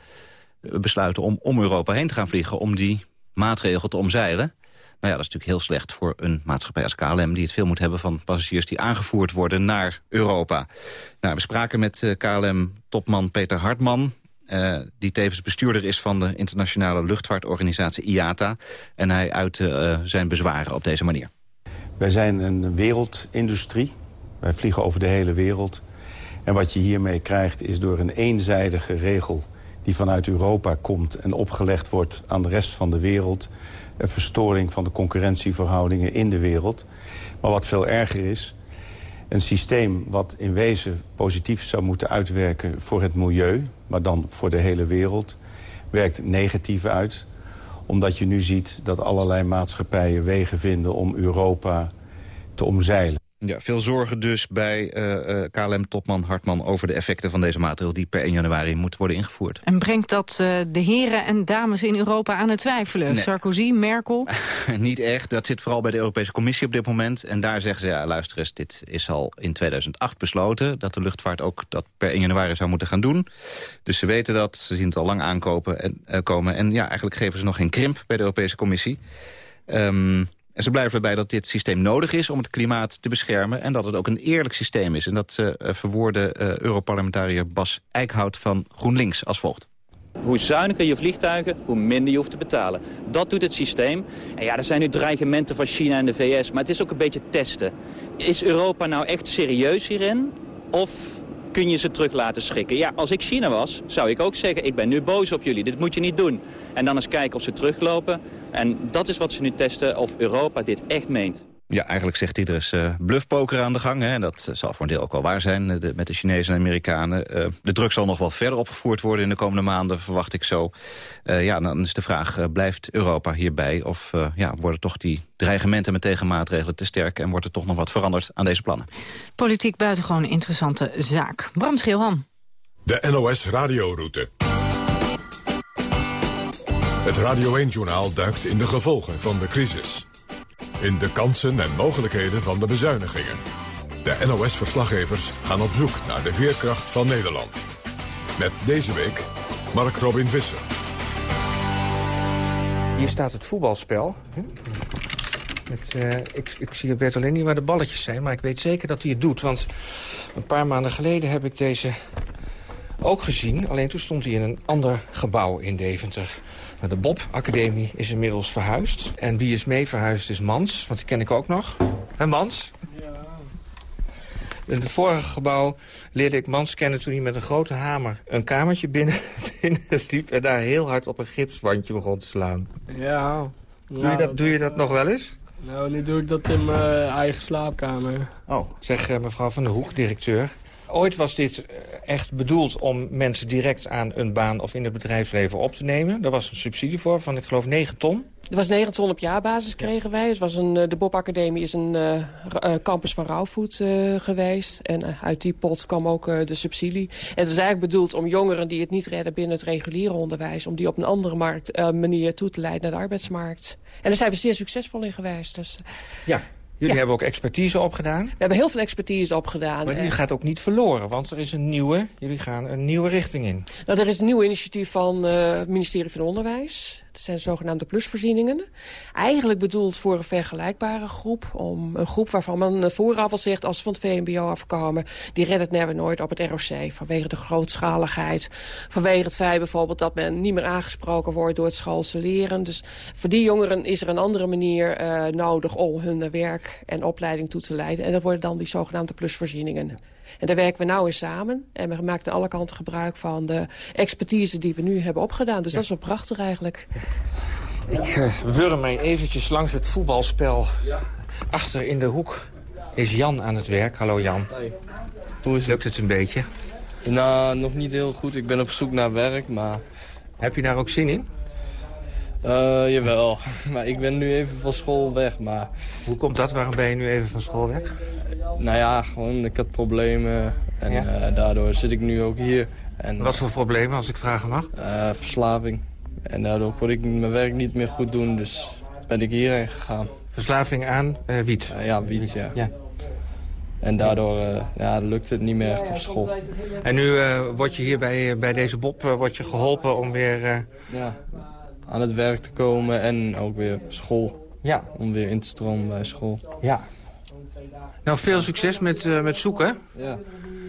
besluiten om om Europa heen te gaan vliegen... om die maatregel te omzeilen. Nou ja, dat is natuurlijk heel slecht voor een maatschappij als KLM... die het veel moet hebben van passagiers die aangevoerd worden naar Europa. Nou, we spraken met KLM-topman Peter Hartman... Uh, die tevens bestuurder is van de internationale luchtvaartorganisatie IATA. En hij uitte uh, zijn bezwaren op deze manier. Wij zijn een wereldindustrie. Wij vliegen over de hele wereld. En wat je hiermee krijgt is door een eenzijdige regel... die vanuit Europa komt en opgelegd wordt aan de rest van de wereld... een verstoring van de concurrentieverhoudingen in de wereld. Maar wat veel erger is, een systeem wat in wezen positief zou moeten uitwerken voor het milieu... maar dan voor de hele wereld, werkt negatief uit omdat je nu ziet dat allerlei maatschappijen wegen vinden om Europa te omzeilen. Ja, veel zorgen dus bij uh, uh, KLM-topman Hartman over de effecten van deze maatregel die per 1 januari moet worden ingevoerd. En brengt dat uh, de heren en dames in Europa aan het twijfelen? Nee. Sarkozy, Merkel? Niet echt. Dat zit vooral bij de Europese Commissie op dit moment. En daar zeggen ze, ja, luister eens, dit is al in 2008 besloten... dat de luchtvaart ook dat per 1 januari zou moeten gaan doen. Dus ze weten dat, ze zien het al lang aankopen en, komen. En ja, eigenlijk geven ze nog geen krimp bij de Europese Commissie. Um, en ze blijven erbij dat dit systeem nodig is om het klimaat te beschermen... en dat het ook een eerlijk systeem is. En dat uh, verwoordde uh, Europarlementariër Bas Eickhout van GroenLinks als volgt. Hoe zuiniger je vliegtuigen, hoe minder je hoeft te betalen. Dat doet het systeem. En ja, er zijn nu dreigementen van China en de VS, maar het is ook een beetje testen. Is Europa nou echt serieus hierin? Of kun je ze terug laten schikken? Ja, als ik China was, zou ik ook zeggen, ik ben nu boos op jullie. Dit moet je niet doen. En dan eens kijken of ze teruglopen. En dat is wat ze nu testen, of Europa dit echt meent. Ja, eigenlijk zegt hij er is uh, bluffpoker aan de gang. Hè, en dat zal voor een deel ook wel waar zijn de, met de Chinezen en Amerikanen. Uh, de druk zal nog wel verder opgevoerd worden in de komende maanden, verwacht ik zo. Uh, ja, dan is de vraag, blijft Europa hierbij? Of ja, worden toch die dreigementen met tegenmaatregelen te sterk... en wordt er toch nog wat veranderd aan deze plannen? Politiek buitengewoon een interessante zaak. Bram Schilham. De NOS Radioroute. Het Radio 1-journaal duikt in de gevolgen van de crisis in de kansen en mogelijkheden van de bezuinigingen. De NOS-verslaggevers gaan op zoek naar de veerkracht van Nederland. Met deze week Mark Robin Visser. Hier staat het voetbalspel. Met, uh, ik, ik zie Bert alleen niet waar de balletjes zijn, maar ik weet zeker dat hij het doet. Want een paar maanden geleden heb ik deze ook gezien. Alleen toen stond hij in een ander gebouw in Deventer. De Bob Academie is inmiddels verhuisd. En wie is mee verhuisd is Mans, want die ken ik ook nog. En Mans? Ja. In het vorige gebouw leerde ik Mans kennen toen hij met een grote hamer... een kamertje binnen, binnen liep en daar heel hard op een gipsbandje begon te slaan. Ja. Doe, je, dat, doe je dat nog wel eens? Nou, nu doe ik dat in mijn eigen slaapkamer. Oh, zeg uh, mevrouw Van der Hoek, directeur. Ooit was dit eh, echt bedoeld om mensen direct aan een baan of in het bedrijfsleven op te nemen. Daar was een subsidie voor van, ik geloof, 9 ton. Er was 9 ton op jaarbasis kregen wij. Het was een, eh, de Bob Academie is een uh, campus van Rauwvoet uh, geweest. En uit die pot kwam ook de subsidie. En het is eigenlijk bedoeld om jongeren die het niet redden binnen het reguliere onderwijs... om die op een andere markt, manier toe te leiden naar de arbeidsmarkt. En daar zijn we zeer succesvol in geweest. Dus, ja, Jullie hebben ook expertise opgedaan? We hebben heel veel expertise opgedaan. Maar die gaat ook niet verloren, want er is een nieuwe, jullie gaan een nieuwe richting in. Nou, er is een nieuw initiatief van uh, het ministerie van Onderwijs. Het zijn zogenaamde plusvoorzieningen. Eigenlijk bedoeld voor een vergelijkbare groep. Om een groep waarvan men vooraf al zegt, als ze van het VMBO afkomen... die redden het never nooit op het ROC. Vanwege de grootschaligheid. Vanwege het feit bijvoorbeeld dat men niet meer aangesproken wordt door het schoolse leren. Dus voor die jongeren is er een andere manier uh, nodig om hun werk en opleiding toe te leiden. En dat worden dan die zogenaamde plusvoorzieningen. En daar werken we nou eens samen. En we maken aan alle kanten gebruik van de expertise die we nu hebben opgedaan. Dus dat is wel prachtig eigenlijk. Ik uh, wurm mij eventjes langs het voetbalspel. Achter in de hoek is Jan aan het werk. Hallo Jan. Hoe is Lukt het een beetje? Nou, nog niet heel goed. Ik ben op zoek naar werk, maar... Heb je daar ook zin in? Uh, jawel, maar ik ben nu even van school weg. Maar... Hoe komt dat? Waarom ben je nu even van school weg? Nou ja, gewoon ik had problemen en ja? uh, daardoor zit ik nu ook hier. En, Wat voor problemen, als ik vragen mag? Uh, verslaving. En daardoor kon ik mijn werk niet meer goed doen, dus ben ik hierheen gegaan. Verslaving aan wiet? ja, wiet, ja. ja. En daardoor ja, lukt het niet meer echt op school. En nu word je hier bij, bij deze Bob word je geholpen om weer... Ja, aan het werk te komen en ook weer school. Ja. Om weer in te stromen bij school. Ja. Nou, veel succes met, uh, met zoeken. Ja.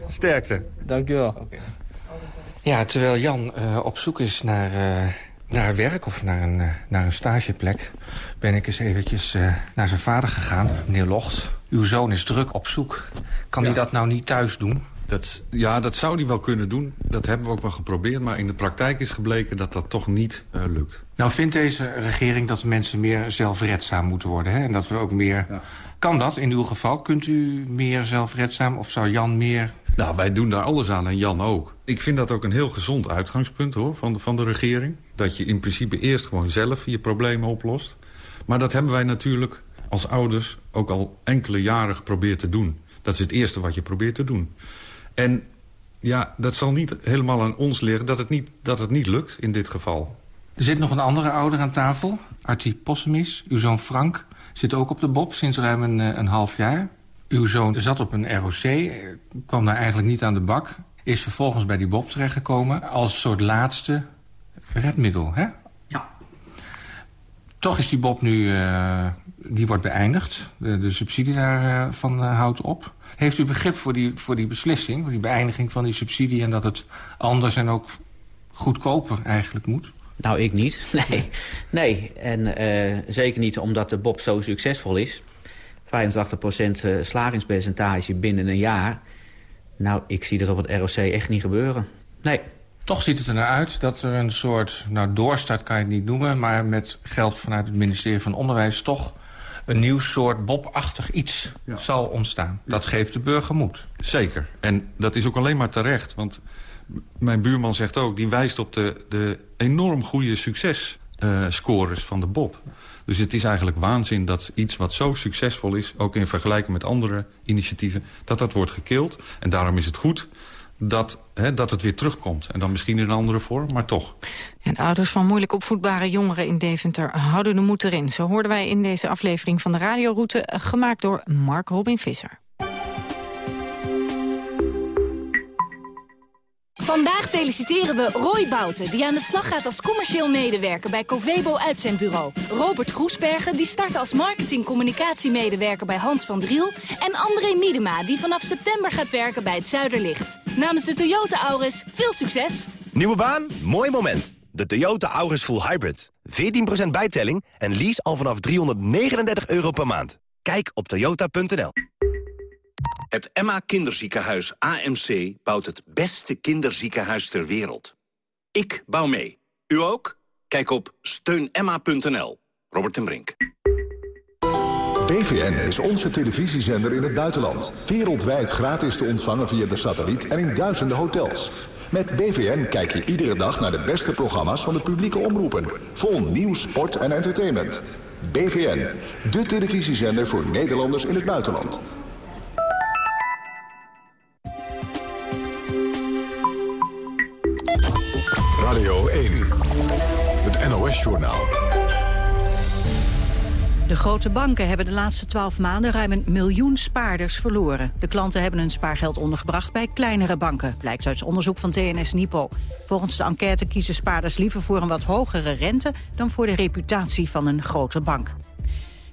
Sterkte. Dankjewel. Okay. Ja, terwijl Jan uh, op zoek is naar, uh, naar werk of naar een, naar een stageplek... ben ik eens eventjes naar zijn vader gegaan, meneer Locht. Uw zoon is druk op zoek. Kan ja. hij dat nou niet thuis doen? Dat, ja, dat zou hij wel kunnen doen. Dat hebben we ook wel geprobeerd. Maar in de praktijk is gebleken dat dat toch niet uh, lukt. Nou vindt deze regering dat mensen meer zelfredzaam moeten worden. Hè? En dat we ook meer... Ja. Kan dat in uw geval? Kunt u meer zelfredzaam of zou Jan meer... Nou, wij doen daar alles aan en Jan ook. Ik vind dat ook een heel gezond uitgangspunt hoor, van, de, van de regering. Dat je in principe eerst gewoon zelf je problemen oplost. Maar dat hebben wij natuurlijk als ouders ook al enkele jaren geprobeerd te doen. Dat is het eerste wat je probeert te doen. En ja, dat zal niet helemaal aan ons liggen dat het niet, dat het niet lukt in dit geval. Er zit nog een andere ouder aan tafel, Artie Possemis. Uw zoon Frank zit ook op de Bob sinds ruim een, een half jaar. Uw zoon zat op een ROC, kwam daar eigenlijk niet aan de bak. Is vervolgens bij die Bob terechtgekomen als soort laatste redmiddel, hè? Ja. Toch is die Bob nu, uh, die wordt beëindigd. De, de subsidie daarvan uh, houdt op. Heeft u begrip voor die, voor die beslissing, voor die beëindiging van die subsidie... en dat het anders en ook goedkoper eigenlijk moet? Nou, ik niet. Nee, nee. en uh, zeker niet omdat de Bob zo succesvol is. 85% slagingspercentage binnen een jaar. Nou, ik zie dat op het ROC echt niet gebeuren. Nee. Toch ziet het er naar uit dat er een soort, nou doorstart kan je het niet noemen... maar met geld vanuit het ministerie van Onderwijs toch een nieuw soort Bob-achtig iets zal ontstaan. Dat geeft de burger moed. Zeker. En dat is ook alleen maar terecht. Want mijn buurman zegt ook, die wijst op de, de enorm goede successcores uh, van de Bob. Dus het is eigenlijk waanzin dat iets wat zo succesvol is... ook in vergelijking met andere initiatieven, dat dat wordt gekild. En daarom is het goed dat, hè, dat het weer terugkomt. En dan misschien in een andere vorm, maar toch. En ouders van moeilijk opvoedbare jongeren in Deventer houden de moed erin. Zo hoorden wij in deze aflevering van de Radioroute... gemaakt door Mark Robin Visser. Vandaag feliciteren we Roy Bouten, die aan de slag gaat als commercieel medewerker bij Covebo Uitzendbureau. Robert Groesbergen, die start als marketing-communicatiemedewerker bij Hans van Driel. En André Miedema, die vanaf september gaat werken bij het Zuiderlicht. Namens de Toyota Auris, veel succes! Nieuwe baan? Mooi moment. De Toyota Auris Full Hybrid. 14% bijtelling en lease al vanaf 339 euro per maand. Kijk op toyota.nl. Het Emma Kinderziekenhuis AMC bouwt het beste kinderziekenhuis ter wereld. Ik bouw mee. U ook? Kijk op steunemma.nl. Robert ten Brink. BVN is onze televisiezender in het buitenland. Wereldwijd gratis te ontvangen via de satelliet en in duizenden hotels. Met BVN kijk je iedere dag naar de beste programma's van de publieke omroepen. Vol nieuws, sport en entertainment. BVN, de televisiezender voor Nederlanders in het buitenland. Radio 1, het NOS-journaal. De grote banken hebben de laatste twaalf maanden ruim een miljoen spaarders verloren. De klanten hebben hun spaargeld ondergebracht bij kleinere banken, blijkt uit onderzoek van TNS Nipo. Volgens de enquête kiezen spaarders liever voor een wat hogere rente dan voor de reputatie van een grote bank.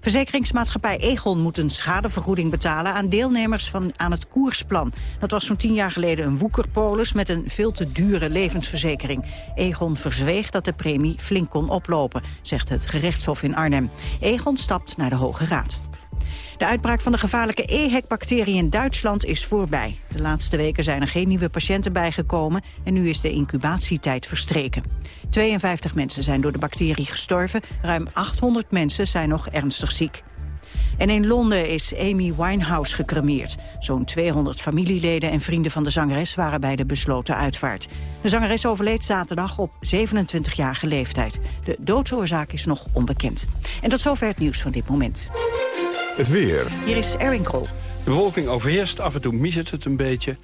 Verzekeringsmaatschappij Egon moet een schadevergoeding betalen aan deelnemers van, aan het koersplan. Dat was zo'n tien jaar geleden een woekerpolis met een veel te dure levensverzekering. Egon verzweeg dat de premie flink kon oplopen, zegt het gerechtshof in Arnhem. Egon stapt naar de Hoge Raad. De uitbraak van de gevaarlijke EHEC-bacterie in Duitsland is voorbij. De laatste weken zijn er geen nieuwe patiënten bijgekomen... en nu is de incubatietijd verstreken. 52 mensen zijn door de bacterie gestorven. Ruim 800 mensen zijn nog ernstig ziek. En in Londen is Amy Winehouse gecremeerd. Zo'n 200 familieleden en vrienden van de zangeres waren bij de besloten uitvaart. De zangeres overleed zaterdag op 27-jarige leeftijd. De doodsoorzaak is nog onbekend. En tot zover het nieuws van dit moment. Het weer. Hier is Erin Krol. De bewolking overheerst, af en toe miset het een beetje.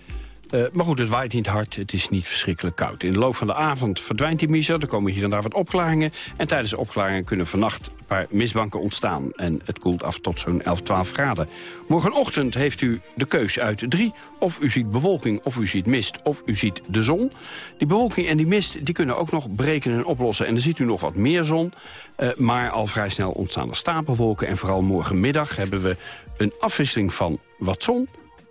Uh, maar goed, het waait niet hard, het is niet verschrikkelijk koud. In de loop van de avond verdwijnt die miser, er komen hier en daar wat opklaringen. En tijdens de opklaringen kunnen vannacht een paar mistbanken ontstaan. En het koelt af tot zo'n 11, 12 graden. Morgenochtend heeft u de keus uit drie. Of u ziet bewolking, of u ziet mist, of u ziet de zon. Die bewolking en die mist die kunnen ook nog breken en oplossen. En dan ziet u nog wat meer zon. Uh, maar al vrij snel ontstaan er stapelwolken. En vooral morgenmiddag hebben we een afwisseling van wat zon,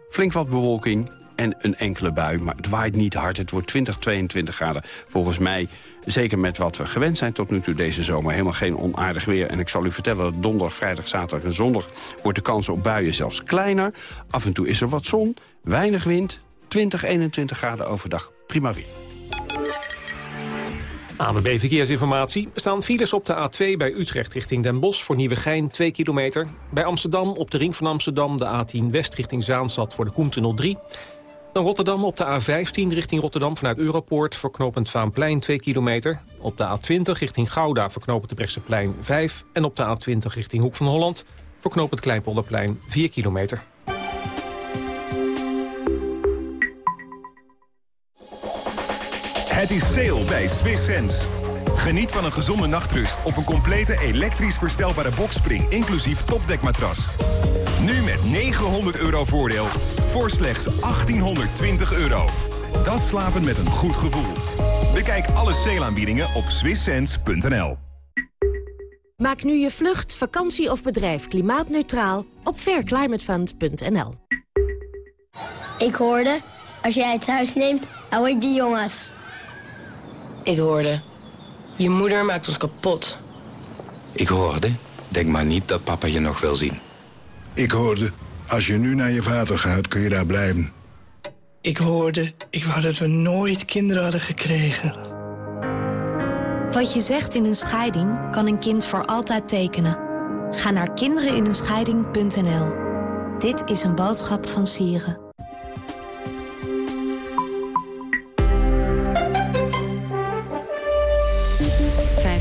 flink wat bewolking en een enkele bui. Maar het waait niet hard. Het wordt 20, 22 graden. Volgens mij, zeker met wat we gewend zijn tot nu toe deze zomer... helemaal geen onaardig weer. En ik zal u vertellen dat donderdag, vrijdag, zaterdag en zondag... wordt de kans op buien zelfs kleiner. Af en toe is er wat zon, weinig wind, 20, 21 graden overdag. Prima weer. ANWB Verkeersinformatie. Er staan files op de A2 bij Utrecht richting Den Bosch voor Nieuwegein 2 kilometer. Bij Amsterdam op de ring van Amsterdam de A10 West richting Zaanstad voor de Koentunnel 3. Dan Rotterdam op de A15 richting Rotterdam vanuit Europoort... voor knooppunt Vaanplein 2 kilometer. Op de A20 richting Gouda voor de Brechtseplein 5. En op de A20 richting Hoek van Holland voor knooppunt Kleinpolderplein 4 kilometer. Het is sale bij Swiss Sense. Geniet van een gezonde nachtrust op een complete elektrisch verstelbare bokspring... inclusief topdekmatras. Nu met 900 euro voordeel voor slechts 1820 euro. Dat slapen met een goed gevoel. Bekijk alle sale op swisssense.nl. Maak nu je vlucht, vakantie of bedrijf klimaatneutraal op fairclimatefund.nl. Ik hoorde, als jij het huis neemt, hou ik die jongens. Ik hoorde. Je moeder maakt ons kapot. Ik hoorde. Denk maar niet dat papa je nog wil zien. Ik hoorde. Als je nu naar je vader gaat, kun je daar blijven. Ik hoorde. Ik wou dat we nooit kinderen hadden gekregen. Wat je zegt in een scheiding kan een kind voor altijd tekenen. Ga naar kindereninenscheiding.nl. Dit is een boodschap van Sieren.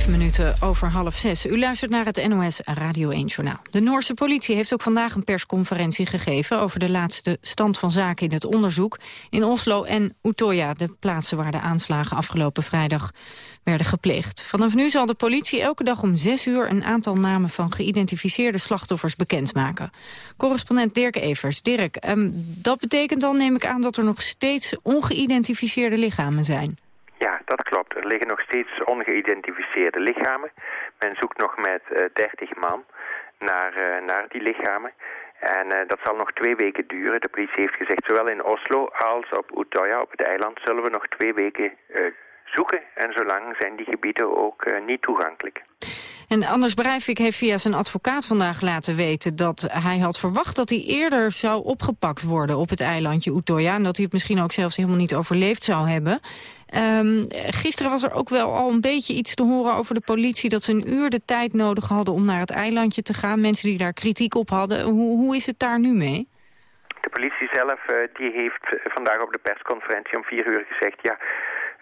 Minuten over half zes. U luistert naar het NOS Radio 1-journaal. De Noorse politie heeft ook vandaag een persconferentie gegeven... over de laatste stand van zaken in het onderzoek... in Oslo en Utoya, de plaatsen waar de aanslagen afgelopen vrijdag werden gepleegd. Vanaf nu zal de politie elke dag om zes uur... een aantal namen van geïdentificeerde slachtoffers bekendmaken. Correspondent Dirk Evers. Dirk, um, dat betekent dan, neem ik aan... dat er nog steeds ongeïdentificeerde lichamen zijn. Ja, dat klopt. Er liggen nog steeds ongeïdentificeerde lichamen. Men zoekt nog met uh, 30 man naar, uh, naar die lichamen. En uh, dat zal nog twee weken duren. De politie heeft gezegd, zowel in Oslo als op Utøya, op het eiland, zullen we nog twee weken zoeken. En zolang zijn die gebieden ook niet toegankelijk. En Anders Breivik heeft via zijn advocaat vandaag laten weten... dat hij had verwacht dat hij eerder zou opgepakt worden op het eilandje Utoya... en dat hij het misschien ook zelfs helemaal niet overleefd zou hebben. Um, gisteren was er ook wel al een beetje iets te horen over de politie... dat ze een uur de tijd nodig hadden om naar het eilandje te gaan. Mensen die daar kritiek op hadden. Hoe, hoe is het daar nu mee? De politie zelf uh, die heeft vandaag op de persconferentie om vier uur gezegd... ja,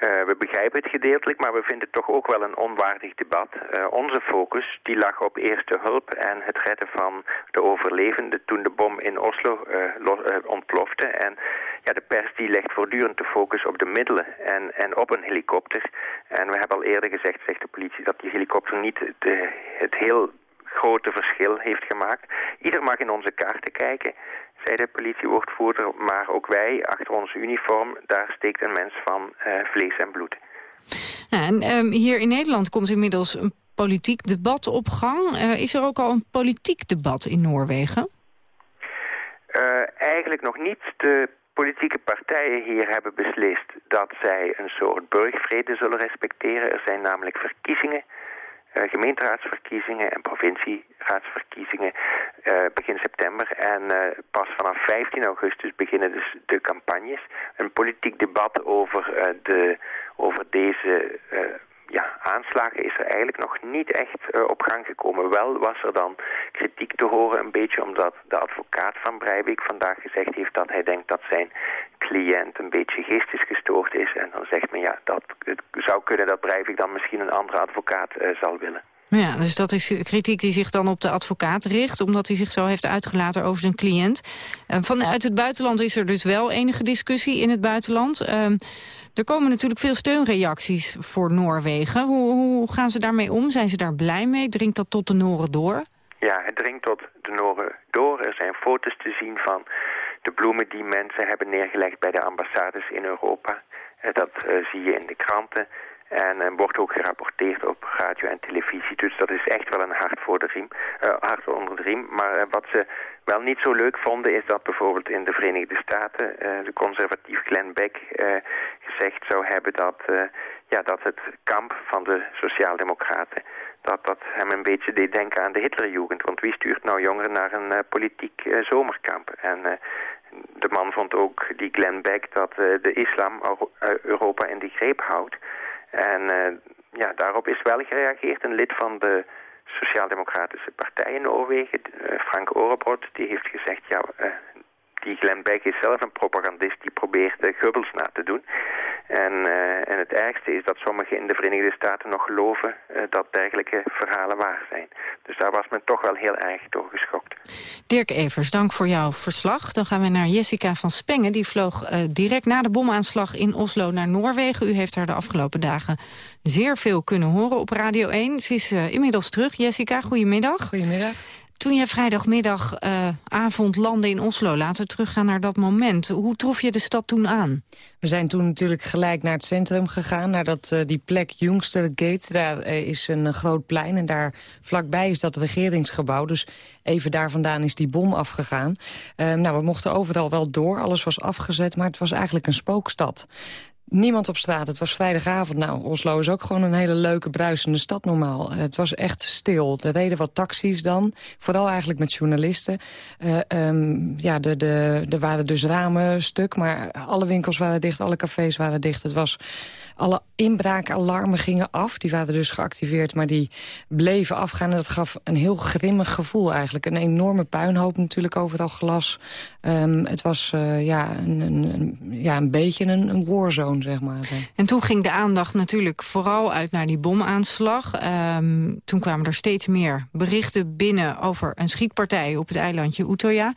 we begrijpen het gedeeltelijk, maar we vinden het toch ook wel een onwaardig debat. Uh, onze focus die lag op eerste hulp en het redden van de overlevenden toen de bom in Oslo uh, ontplofte. En ja, de pers die legt voortdurend de focus op de middelen en, en op een helikopter. En we hebben al eerder gezegd, zegt de politie, dat die helikopter niet de, het heel grote verschil heeft gemaakt. Ieder mag in onze kaarten kijken zei de politiewoordvoerder, maar ook wij, achter onze uniform, daar steekt een mens van uh, vlees en bloed. Ja, en um, hier in Nederland komt inmiddels een politiek debat op gang. Uh, is er ook al een politiek debat in Noorwegen? Uh, eigenlijk nog niet. De politieke partijen hier hebben beslist dat zij een soort burgvrede zullen respecteren. Er zijn namelijk verkiezingen gemeenteraadsverkiezingen en provincieraadsverkiezingen uh, begin september. En uh, pas vanaf 15 augustus beginnen dus de campagnes. Een politiek debat over, de, over deze ja, aanslagen is er eigenlijk nog niet echt op gang gekomen. Wel was er dan kritiek te horen een beetje omdat de advocaat van Breivik vandaag gezegd heeft dat hij denkt dat zijn cliënt een beetje geestesgestoord is. En dan zegt men ja, dat het zou kunnen dat Breivik dan misschien een andere advocaat uh, zal willen. Ja, dus dat is kritiek die zich dan op de advocaat richt... omdat hij zich zo heeft uitgelaten over zijn cliënt. Uh, vanuit het buitenland is er dus wel enige discussie in het buitenland. Uh, er komen natuurlijk veel steunreacties voor Noorwegen. Hoe, hoe gaan ze daarmee om? Zijn ze daar blij mee? Dringt dat tot de Noren door? Ja, het dringt tot de Noren door. Er zijn foto's te zien van de bloemen die mensen hebben neergelegd bij de ambassades in Europa. Eh, dat uh, zie je in de kranten. En wordt ook gerapporteerd op radio en televisie. Dus dat is echt wel een hart, voor de riem, uh, onder de riem. Maar wat ze wel niet zo leuk vonden is dat bijvoorbeeld in de Verenigde Staten... de conservatief Glenn Beck gezegd zou hebben dat, ja, dat het kamp van de sociaaldemocraten... dat dat hem een beetje deed denken aan de Hitlerjugend. Want wie stuurt nou jongeren naar een politiek zomerkamp? En de man vond ook, die Glenn Beck, dat de islam Europa in de greep houdt... En uh, ja, daarop is wel gereageerd. Een lid van de Sociaal-Democratische Partij in Noorwegen, Frank Orebrot, die heeft gezegd... ja, uh, die Glenn Beck is zelf een propagandist die probeert de Goebbels na te doen. En, uh, en het ergste is dat sommigen in de Verenigde Staten nog geloven uh, dat dergelijke verhalen waar zijn. Dus daar was men toch wel heel erg door geschokt. Dirk Evers, dank voor jouw verslag. Dan gaan we naar Jessica van Spengen. Die vloog uh, direct na de bomaanslag in Oslo naar Noorwegen. U heeft haar de afgelopen dagen zeer veel kunnen horen op Radio 1. Ze is inmiddels terug. Jessica, goedemiddag. Goedemiddag. Toen jij vrijdagmiddag uh, avond landde in Oslo, laten we teruggaan naar dat moment. Hoe trof je de stad toen aan? We zijn toen natuurlijk gelijk naar het centrum gegaan, naar dat, uh, die plek Gate. Daar uh, is een groot plein en daar vlakbij is dat regeringsgebouw. Dus even daar vandaan is die bom afgegaan. nou, we mochten overal wel door, alles was afgezet, maar het was eigenlijk een spookstad niemand op straat. Het was vrijdagavond. Nou, Oslo is ook gewoon een hele leuke, bruisende stad normaal. Het was echt stil. Er reden wat taxis dan. Vooral eigenlijk met journalisten. Uh, um, ja, de, de, er waren dus ramen stuk, maar alle winkels waren dicht. Alle cafés waren dicht. Het was... Alle inbraakalarmen gingen af. Die waren dus geactiveerd, maar die bleven afgaan. En dat gaf een heel grimmig gevoel eigenlijk. Een enorme puinhoop natuurlijk, overal glas. Um, het was uh, ja, een, een, ja, een beetje een, een warzone, En toen ging de aandacht natuurlijk vooral uit naar die bomaanslag. Um, toen kwamen er steeds meer berichten binnen over een schietpartij op het eilandje Utoya.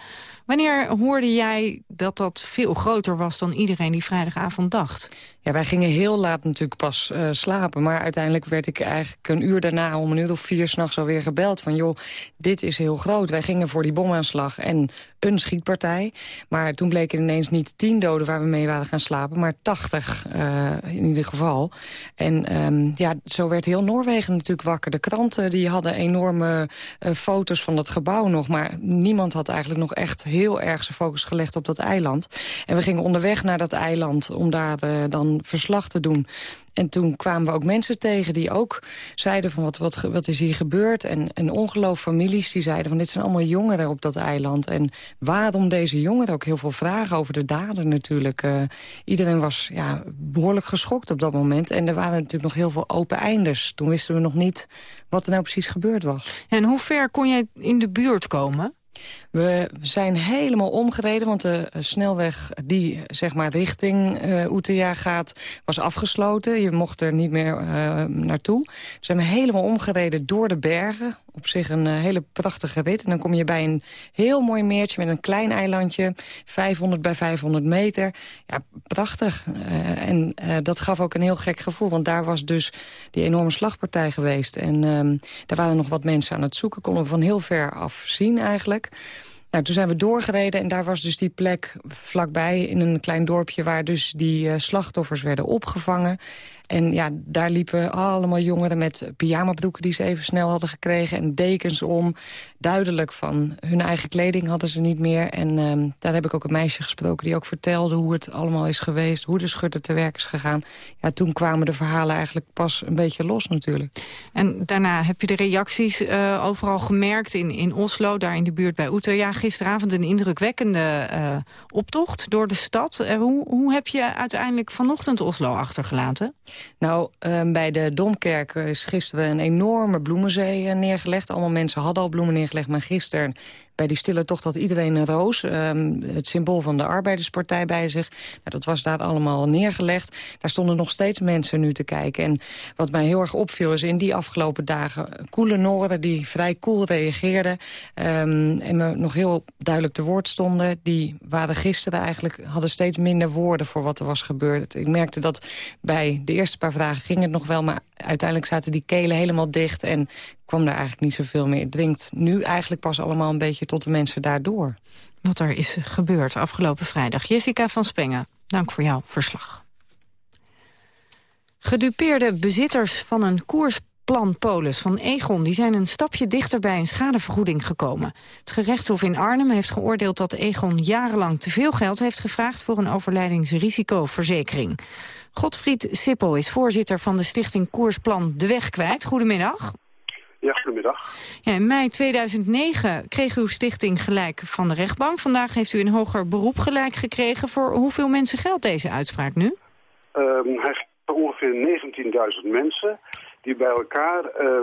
Wanneer hoorde jij dat dat veel groter was dan iedereen die vrijdagavond dacht? Ja, wij gingen heel laat natuurlijk pas uh, slapen. Maar uiteindelijk werd ik eigenlijk een uur daarna om een uur of vier s'nachts alweer gebeld. Van joh, dit is heel groot. Wij gingen voor die bomaanslag en een schietpartij. Maar toen bleken ineens niet tien doden waar we mee waren gaan slapen. Maar tachtig uh, in ieder geval. En um, ja, zo werd heel Noorwegen natuurlijk wakker. De kranten die hadden enorme uh, foto's van dat gebouw nog. Maar niemand had eigenlijk nog echt heel erg zijn focus gelegd op dat eiland. En we gingen onderweg naar dat eiland om daar uh, dan verslag te doen. En toen kwamen we ook mensen tegen die ook zeiden van wat, wat, wat is hier gebeurd. En een ongeloof families die zeiden van dit zijn allemaal jongeren op dat eiland. En waarom deze jongeren? Ook heel veel vragen over de dader natuurlijk. Uh, iedereen was ja, behoorlijk geschokt op dat moment. En er waren natuurlijk nog heel veel open eindes. Toen wisten we nog niet wat er nou precies gebeurd was. En hoe ver kon jij in de buurt komen? We zijn helemaal omgereden, want de snelweg die zeg maar richting uh, gaat... was afgesloten. Je mocht er niet meer uh, naartoe. We zijn helemaal omgereden door de bergen. Op zich een hele prachtige rit. En dan kom je bij een heel mooi meertje met een klein eilandje. 500 bij 500 meter. Ja, prachtig. en dat gaf ook een heel gek gevoel. Want daar was dus die enorme slagpartij geweest. En ehm, daar waren nog wat mensen aan het zoeken. Konden we van heel ver af zien eigenlijk. Nou, toen zijn we doorgereden en daar was dus die plek vlakbij in een klein dorpje... waar dus die uh, slachtoffers werden opgevangen. En ja, daar liepen allemaal jongeren met pyjamabroeken die ze even snel hadden gekregen... en dekens om. Duidelijk van hun eigen kleding hadden ze niet meer. En um, daar heb ik ook een meisje gesproken die ook vertelde hoe het allemaal is geweest... hoe de schutter te werk is gegaan. Ja, toen kwamen de verhalen eigenlijk pas een beetje los natuurlijk. En daarna heb je de reacties uh, overal gemerkt in, in Oslo, daar in de buurt bij Ja, Gisteravond een indrukwekkende uh, optocht door de stad. Uh, hoe, hoe heb je uiteindelijk vanochtend Oslo achtergelaten? Nou, uh, bij de Domkerk is gisteren een enorme bloemenzee neergelegd. Allemaal mensen hadden al bloemen neergelegd, maar gisteren bij die stille tocht had iedereen een roos. Um, het symbool van de Arbeiderspartij bij zich. Nou, dat was daar allemaal neergelegd. Daar stonden nog steeds mensen nu te kijken. En wat mij heel erg opviel is in die afgelopen dagen... koele Noorden die vrij koel reageerden... Um, en me nog heel duidelijk te woord stonden... die waren gisteren eigenlijk, hadden steeds minder woorden voor wat er was gebeurd. Ik merkte dat bij de eerste paar vragen ging het nog wel... maar uiteindelijk zaten die kelen helemaal dicht... en kwam daar eigenlijk niet zoveel meer. Het dringt nu eigenlijk pas allemaal een beetje tot de mensen daardoor. Wat er is gebeurd afgelopen vrijdag. Jessica van Spengen, dank voor jouw verslag. Gedupeerde bezitters van een koersplan Polis van Egon... die zijn een stapje dichter bij een schadevergoeding gekomen. Het gerechtshof in Arnhem heeft geoordeeld dat Egon jarenlang te veel geld heeft gevraagd... voor een overlijdingsrisicoverzekering. Godfried Sippel is voorzitter van de stichting Koersplan De Weg Kwijt. Goedemiddag. Ja, goedemiddag. Ja, in mei 2009 kreeg uw stichting gelijk van de rechtbank. Vandaag heeft u een hoger beroep gelijk gekregen. Voor hoeveel mensen geldt deze uitspraak nu? Um, hij voor ongeveer 19.000 mensen die bij elkaar uh,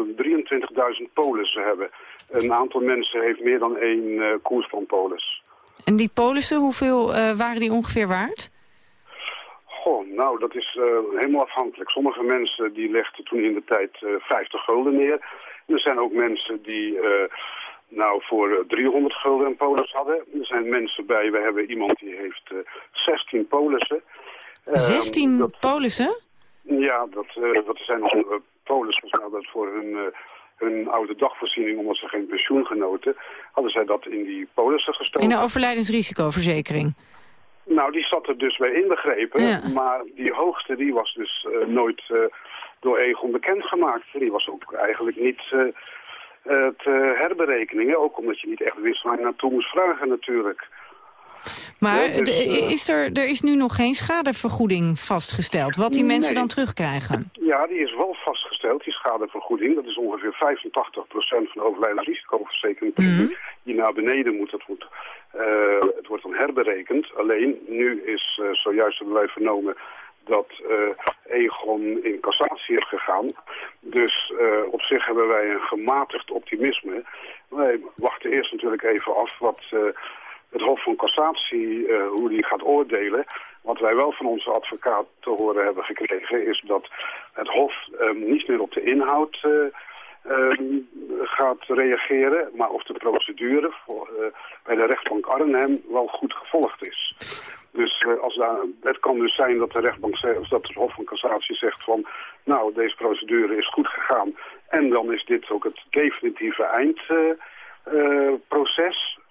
23.000 polissen hebben. Een aantal mensen heeft meer dan één uh, koers van polis. En die polissen, hoeveel uh, waren die ongeveer waard? Goh, nou, dat is uh, helemaal afhankelijk. Sommige mensen die legden toen in de tijd uh, 50 gulden neer. Er zijn ook mensen die uh, nou voor 300 gulden een polis hadden. Er zijn mensen bij, we hebben iemand die heeft 16 polissen. 16 um, dat, polissen? Ja, dat, dat zijn uh, polissen nou, dat voor hun hun oude dagvoorziening, omdat ze geen pensioen genoten, hadden zij dat in die polissen gestoken. In de overlijdensrisicoverzekering? Nou, die zat er dus bij inbegrepen, ja. maar die hoogste die was dus uh, nooit uh, door Egon bekendgemaakt. Die was ook eigenlijk niet uh, te herberekeningen, ook omdat je niet echt wist waar je naartoe moest vragen natuurlijk. Maar Dus, eh, is er, er is nu nog geen schadevergoeding vastgesteld... wat die mensen dan terugkrijgen? Ja, die is wel vastgesteld, die schadevergoeding. Dat is ongeveer 85% van de overlijdensrisicoverzekering die naar beneden moet. Dat eh, het wordt dan herberekend. Alleen, nu is uh, zojuist hebben wij vernomen dat uh, Egon in cassatie is gegaan. Dus uh, op zich hebben wij een gematigd optimisme. Wij wachten eerst natuurlijk even af wat uh, het Hof van Cassatie, hoe die gaat oordelen. Wat wij wel van onze advocaat te horen hebben gekregen... is dat het Hof niet meer op de inhoud um, gaat reageren... maar of de procedure voor, bij de rechtbank Arnhem wel goed gevolgd is. Dus uh, als daar, het kan dus zijn dat de rechtbank zegt, of dat het Hof van Cassatie zegt van... nou, deze procedure is goed gegaan en dan is dit ook het definitieve eindproces. Uh,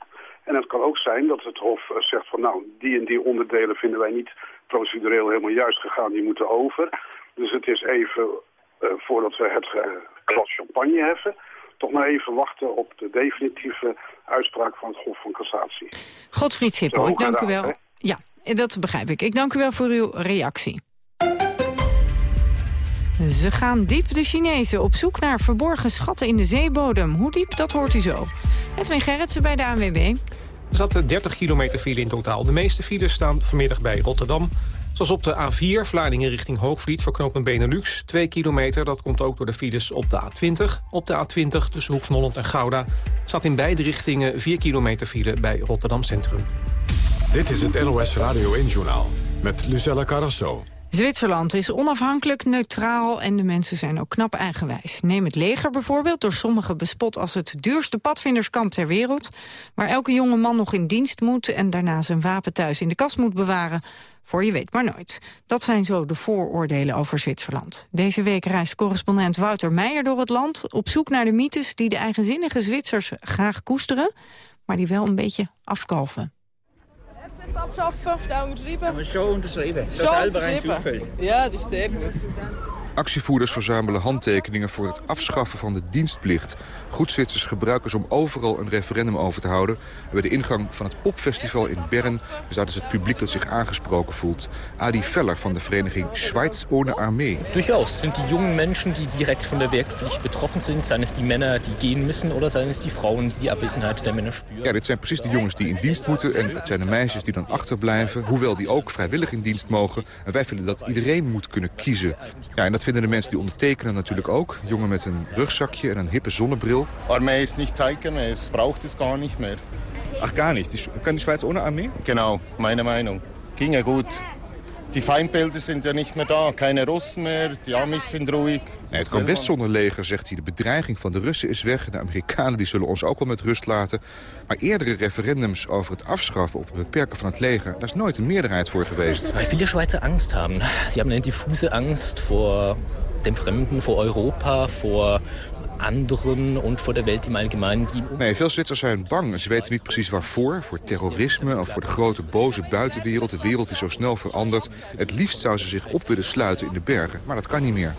en het kan ook zijn dat het Hof zegt van nou, die en die onderdelen vinden wij niet procedureel helemaal juist gegaan, die moeten over. Dus het is even, voordat we het glas champagne heffen, toch maar even wachten op de definitieve uitspraak van het Hof van Cassatie. Godfried Sippel, ik dank u wel. Hè? Ja, dat begrijp ik. Ik dank u wel voor uw reactie. Ze gaan diep, de Chinezen, op zoek naar verborgen schatten in de zeebodem. Hoe diep, dat hoort u zo. Edwin Gerritsen bij de ANWB. Er zaten 30 kilometer file in totaal. De meeste files staan vanmiddag bij Rotterdam. Zoals op de A4, Vlaardingen richting Hoogvliet, verknopend Benelux. 2 kilometer, dat komt ook door de files op de A20. Op de A20 tussen Hoek van Holland en Gouda... staat in beide richtingen 4 kilometer file bij Rotterdam Centrum. Dit is het NOS Radio 1-journaal met Lucella Carrasso. Zwitserland is onafhankelijk, neutraal en de mensen zijn ook knap eigenwijs. Neem het leger bijvoorbeeld, door sommigen bespot als het duurste padvinderskamp ter wereld... waar elke jonge man nog in dienst moet en daarna zijn wapen thuis in de kast moet bewaren. Voor je weet maar nooit. Dat zijn zo de vooroordelen over Zwitserland. Deze week reist correspondent Wouter Meijer door het land... op zoek naar de mythes die de eigenzinnige Zwitsers graag koesteren... maar die wel een beetje afkalven. abschaffen, Stau unterschrieben. Aber schon unterschrieben. Schon Schon selber unterschrieben. ausgefüllt. Ja, das ist sehr gut. Actievoerders verzamelen handtekeningen voor het afschaffen van de dienstplicht. Goed Zwitsers gebruiken ze om overal een referendum over te houden. Bij de ingang van het popfestival in Bern staat dus het publiek dat zich aangesproken voelt. Adi Veller van de vereniging Schweiz ohne Armee. Durchaus sind die jungen Menschen, die direkt von der Wehrpflicht betroffen sind, seien es die Männer, die gehen müssen oder seien es die Frauen, die die Afwesenheit der Männer spüren. Ja, dit zijn precies de jongens die in dienst moeten en het zijn de meisjes die dan achterblijven. Hoewel die ook vrijwillig in dienst mogen. En wij vinden dat iedereen moet kunnen kiezen. Ja, en dat vinden de mensen die ondertekenen natuurlijk ook. Jongen met een rugzakje en een hippe zonnebril. Armee ist nicht zeitgemäß, braucht es gar nicht mehr. Ach, gar nicht. Kann die Schweiz ohne Armee? Genau, meine Meinung. Ginge gut. Die Feindbilder sind ja nicht mehr da, keine Russen mehr, die Amis sind ruhig. Nee, het kan best zonder leger, zegt hij. De bedreiging van de Russen is weg. De Amerikanen die zullen ons ook wel met rust laten. Maar eerdere referendums over het afschaffen of het beperken van het leger... daar is nooit een meerderheid voor geweest. Weil viele Schweizer Angst haben. Sie haben eine diffuse Angst vor dem Fremden, vor Europa, vor anderen und vor der Welt im Allgemeinen. Die Nee, veel Zwitsers zijn bang. Ze weten niet precies waarvoor. Voor terrorisme of voor de grote boze buitenwereld. De wereld die zo snel verandert. Het liefst zou ze zich op willen sluiten in de bergen. Maar dat kan niet meer.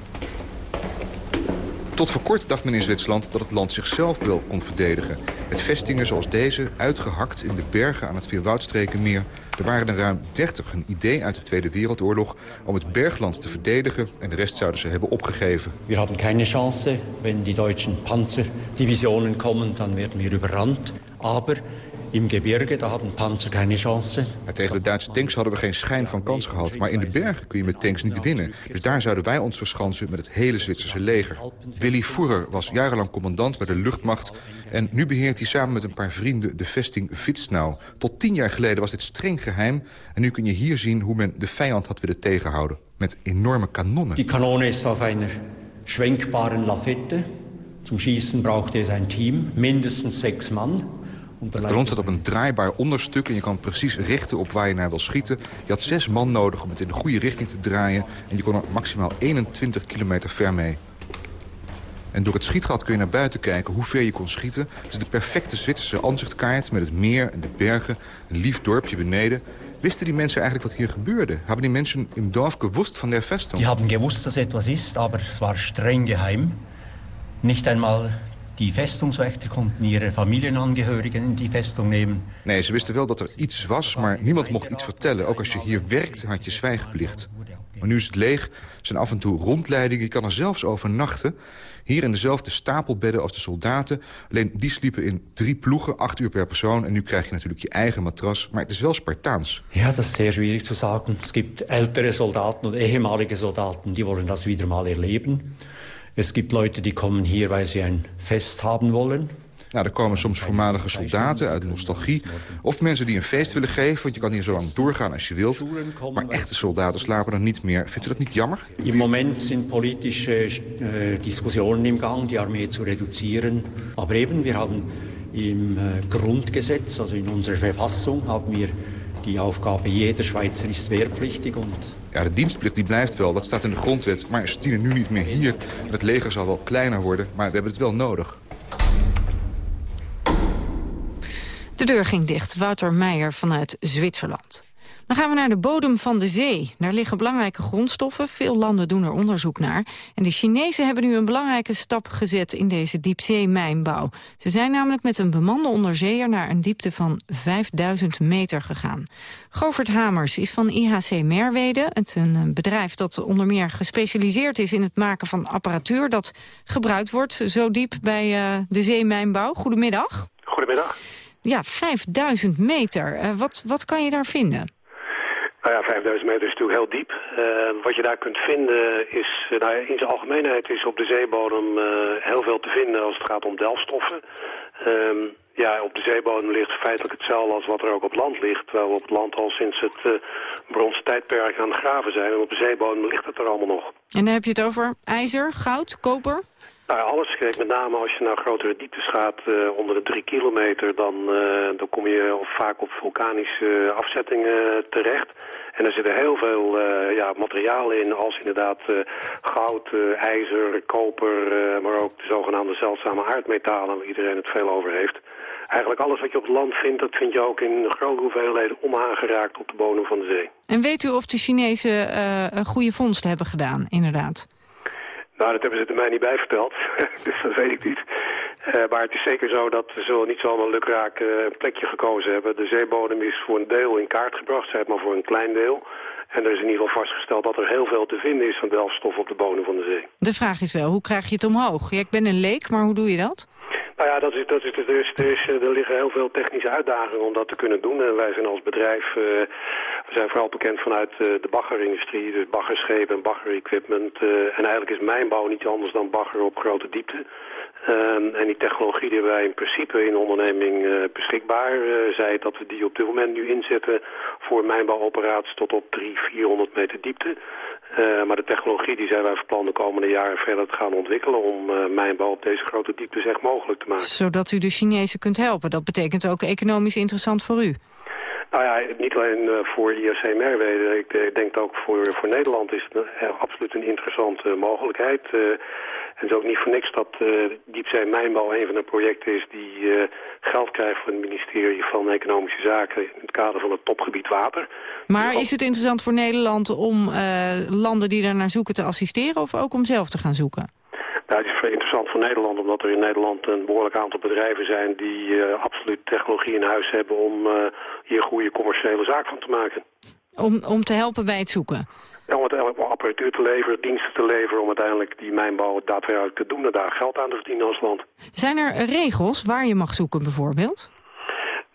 Tot voor kort dacht men in Zwitserland dat het land zichzelf wel kon verdedigen. Met vestingen zoals deze, uitgehakt in de bergen aan het Vierwoudstrekenmeer. Er waren er ruim 30, een idee uit de Tweede Wereldoorlog... om het bergland te verdedigen en de rest zouden ze hebben opgegeven. Wir haben keine Chance. Wenn die deutschen Panzerdivisionen kommen, dann werden wir überrannt. Aber im Gebirge, da haben Panzer keine Chance. Tegen de Duitse tanks hadden we geen schijn van kans gehad. Maar in de bergen kun je met tanks niet winnen. Dus daar zouden wij ons verschansen met het hele Zwitserse leger. Willy Furrer was jarenlang commandant bij de luchtmacht. En nu beheert hij samen met een paar vrienden de vesting Witznau. Tot tien jaar geleden was dit streng geheim. En nu kun je hier zien hoe men de vijand had willen tegenhouden. Met enorme kanonnen. Die Kanone ist auf einer schwenkbaren Lafette. Zum Schießen brauchte es ein Team, mindestens sechs Mann. Het kanon staat op een draaibaar onderstuk en je kan precies richten op waar je naar wil schieten. Je had zes man nodig om het in de goede richting te draaien... en je kon er maximaal 21 kilometer ver mee. En door het schietgat kun je naar buiten kijken hoe ver je kon schieten. Het is de perfecte Zwitserse aanzichtkaart met het meer en de bergen. Een lief dorpje beneden. Wisten die mensen eigenlijk wat hier gebeurde? Hebben die mensen im Dorf gewusst van der Festung? Die haben gewusst, dass etwas ist, aber es war streng geheim. Nicht einmal Die Festungswächter konnten ihre Familienangehörigen in die Festung nemen. Nee, ze wisten wel dat er iets was, maar niemand mocht iets vertellen. Ook als je hier werkt, had je zwijgplicht. Maar nu is het leeg, er zijn af en toe rondleidingen. Je kan er zelfs overnachten. Hier in dezelfde stapelbedden als de soldaten. Alleen die sliepen in drie ploegen, acht uur per persoon. En nu krijg je natuurlijk je eigen matras. Maar het is wel Spartaans. Ja, dat is zeer schwierig te zeggen. Es gibt ältere Soldaten und ehemalige Soldaten, die wollen das wieder mal erleben. Es gibt Leute, die kommen hier, weil sie ein Fest haben wollen. Nou, er komen soms voormalige soldaten uit nostalgie. Of mensen die een feest willen geven, want je kan hier zo lang doorgaan als je wilt. Maar echte soldaten slapen dan niet meer. Vindt u dat niet jammer? Im Moment sind politische äh, Diskussionen im Gang, die Armee zu reduzieren. Aber eben, wir haben im äh, Grundgesetz, also in unserer Verfassung, haben wir die Aufgabe, jeder Schweizer ist wehrpflichtig. Und Ja, de dienstplicht die blijft wel, dat staat in de grondwet. Maar ze dienen nu niet meer hier. Het leger zal wel kleiner worden, maar we hebben het wel nodig. De deur ging dicht. Wouter Meijer vanuit Zwitserland. Dan gaan we naar de bodem van de zee. Daar liggen belangrijke grondstoffen. Veel landen doen er onderzoek naar. En de Chinezen hebben nu een belangrijke stap gezet in deze diepzeemijnbouw. Ze zijn namelijk met een bemande onderzeeër naar een diepte van 5000 meter gegaan. Govert Hamers is van IHC Merwede. Het is een bedrijf dat onder meer gespecialiseerd is in het maken van apparatuur... dat gebruikt wordt zo diep bij uh, de zeemijnbouw. Goedemiddag. Goedemiddag. Ja, 5000 meter. Uh, wat, wat kan je daar vinden? Nou ja, 5000 meter is natuurlijk heel diep. Uh, wat je daar kunt vinden is, uh, nou, in zijn algemeenheid is op de zeebodem uh, heel veel te vinden als het gaat om delfstoffen. Um, ja, op de zeebodem ligt feitelijk hetzelfde als wat er ook op land ligt. Terwijl we op het land al sinds het bronzen tijdperk aan het graven zijn. En op de zeebodem ligt het er allemaal nog. En dan heb je het over ijzer, goud, koper? Nou alles. Kijk, met name als je naar grotere dieptes gaat, uh, onder de drie kilometer, dan, uh, dan kom je vaak op vulkanische afzettingen terecht. En er zitten heel veel uh, ja, materialen in, als inderdaad goud, ijzer, koper, maar ook de zogenaamde zeldzame aardmetalen, waar iedereen het veel over heeft. Eigenlijk alles wat je op het land vindt, dat vind je ook in grote hoeveelheden onaangeraakt op de bodem van de zee. En weet u of de Chinezen een goede vondst hebben gedaan, inderdaad? Nou, dat hebben ze er mij niet bij verteld, dus dat weet ik niet. Uh, maar het is zeker zo dat ze niet zo allemaal lukraak uh, plekje gekozen hebben. De zeebodem is voor een deel in kaart gebracht, zeg maar voor een klein deel. En er is in ieder geval vastgesteld dat er heel veel te vinden is van delfstof op de bodem van de zee. De vraag is wel, hoe krijg je het omhoog? Ja, ik ben een leek, maar hoe doe je dat? Nou ja, dat is, dat is, er, is, er, is, er liggen heel veel technische uitdagingen om dat te kunnen doen. En wij zijn als bedrijf, uh, we zijn vooral bekend vanuit uh, de baggerindustrie. Dus baggerschepen en baggerequipment. Uh, en eigenlijk is mijnbouw niet anders dan bagger op grote diepte. Um, en die technologie die wij in principe in de onderneming uh, beschikbaar uh, zij dat we die op dit moment nu inzetten voor mijnbouwoperaties tot op 300, 400 meter diepte. Uh, maar de technologie die zijn wij van plan de komende jaren verder te gaan ontwikkelen om mijnbouw op deze grote dieptes echt mogelijk te maken. Zodat u de Chinezen kunt helpen. Dat betekent ook economisch interessant voor u. Nou ja, niet alleen voor IRC Merwede. Ik denk ook voor, voor Nederland is het absoluut een interessante mogelijkheid. En het is ook niet voor niks dat diepzee mijnbouw een van de projecten is die geld krijgt van het ministerie van Economische Zaken in het kader van het topgebied water. Maar is het interessant voor Nederland om landen die daar naar zoeken te assisteren of ook om zelf te gaan zoeken? Nou, het is interessant voor Nederland omdat er in Nederland een behoorlijk aantal bedrijven zijn die uh, absoluut technologie in huis hebben om uh, hier goede commerciële zaak van te maken. Om, om te helpen bij het zoeken? Ja, om uiteindelijk apparatuur te leveren, diensten te leveren om uiteindelijk die mijnbouw daadwerkelijk te doen en daar geld aan te verdienen als land. Zijn er regels waar je mag zoeken bijvoorbeeld?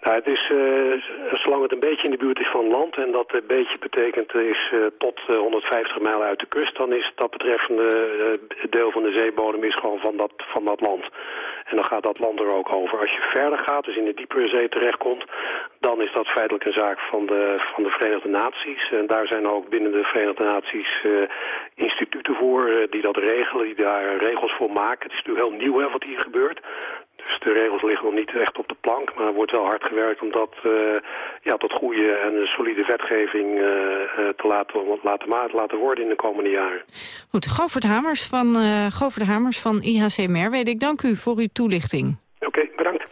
Nou, het is, uh, zolang het een beetje in de buurt is van land en dat beetje betekent is uh, tot uh, 150 mijl uit de kust, dan is dat betreffende deel van de zeebodem is gewoon van dat, van dat land. En dan gaat dat land er ook over. Als je verder gaat, dus in de diepere zee terechtkomt, dan is dat feitelijk een zaak van de, van de Verenigde Naties. En daar zijn ook binnen de Verenigde Naties instituten voor die dat regelen, die daar regels voor maken. Het is natuurlijk heel nieuw hè, wat hier gebeurt. Dus de regels liggen nog niet echt op de plank, maar er wordt wel hard gewerkt om dat uh, ja, tot goede en solide wetgeving uh, te laten, laten, laten worden in de komende jaren. Goed, Govert Hamers van, uh, Govert Hamers van IHC Merwede, ik dank u voor uw toelichting. Oké, okay, bedankt.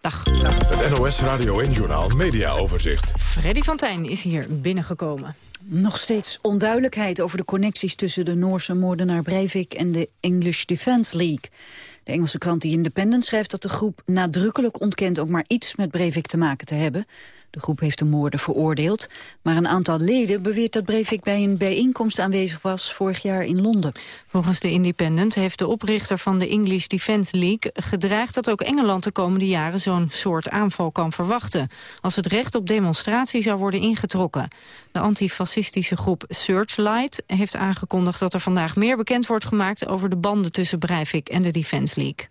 Dag. Het NOS Radio en Journaal Media Overzicht. Freddy van Tijn is hier binnengekomen. Nog steeds onduidelijkheid over de connecties tussen de Noorse moordenaar Breivik en de English Defence League. De Engelse krant The Independent schrijft dat de groep nadrukkelijk ontkent ook maar iets met Breivik te maken te hebben. De groep heeft de moorden veroordeeld, maar een aantal leden beweert dat Breivik bij een bijeenkomst aanwezig was vorig jaar in Londen. Volgens de Independent heeft de oprichter van de English Defence League gedreigd dat ook Engeland de komende jaren zo'n soort aanval kan verwachten, als het recht op demonstratie zou worden ingetrokken. De antifascistische groep Searchlight heeft aangekondigd dat er vandaag meer bekend wordt gemaakt over de banden tussen Breivik en de Defence League.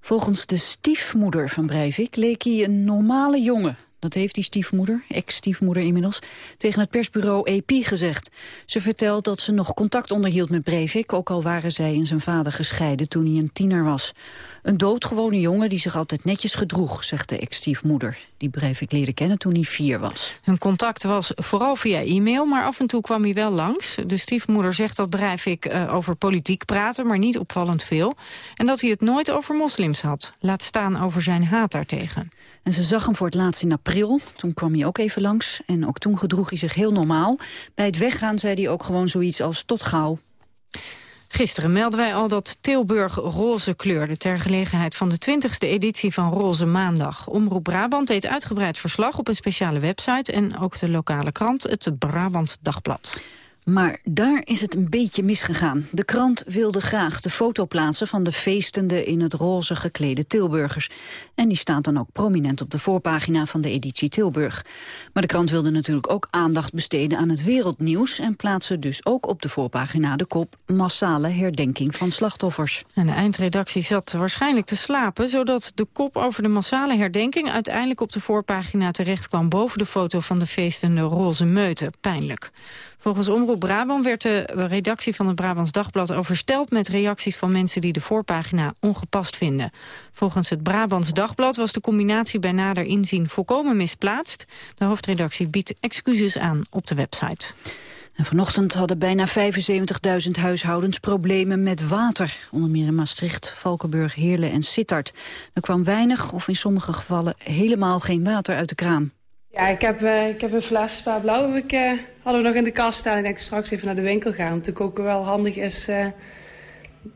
Volgens de stiefmoeder van Breivik leek hij een normale jongen. Dat heeft die stiefmoeder, ex-stiefmoeder inmiddels, tegen het persbureau AP gezegd. Ze vertelt dat ze nog contact onderhield met Breivik, ook al waren zij en zijn vader gescheiden toen hij een tiener was. Een doodgewone jongen die zich altijd netjes gedroeg, zegt de ex-stiefmoeder. Die Breivik leerde kennen toen hij vier was. Hun contact was vooral via e-mail, maar af en toe kwam hij wel langs. De stiefmoeder zegt dat Breivik uh, over politiek praatte, maar niet opvallend veel. En dat hij het nooit over moslims had. Laat staan over zijn haat daartegen. En ze zag hem voor het laatst in april. Toen kwam hij ook even langs. En ook toen gedroeg hij zich heel normaal. Bij het weggaan zei hij ook gewoon zoiets als tot gauw. Gisteren melden wij al dat Tilburg roze kleurde... ter gelegenheid van de 20e editie van Roze Maandag. Omroep Brabant deed uitgebreid verslag op een speciale website... en ook de lokale krant, het Brabants Dagblad. Maar daar is het een beetje misgegaan. De krant wilde graag de foto plaatsen van de feestende in het roze geklede Tilburgers. En die staat dan ook prominent op de voorpagina van de editie Tilburg. Maar de krant wilde natuurlijk ook aandacht besteden aan het wereldnieuws... en plaatsen dus ook op de voorpagina de kop massale herdenking van slachtoffers. En de eindredactie zat waarschijnlijk te slapen... zodat de kop over de massale herdenking uiteindelijk op de voorpagina terecht kwam... boven de foto van de feestende roze meute. Pijnlijk. Volgens Omroep Brabant werd de redactie van het Brabants Dagblad oversteld met reacties van mensen die de voorpagina ongepast vinden. Volgens het Brabants Dagblad was de combinatie bij nader inzien volkomen misplaatst. De hoofdredactie biedt excuses aan op de website. En vanochtend hadden bijna 75.000 huishoudens problemen met water. Onder meer in Maastricht, Valkenburg, Heerlen en Sittard. Er kwam weinig of in sommige gevallen helemaal geen water uit de kraan. Ja, ik heb, uh, ik heb een fles Spa Blauw ik, uh, hadden we nog in de kast staan. Ik denk straks even naar de winkel gaan. Natuurlijk ook wel handig is uh,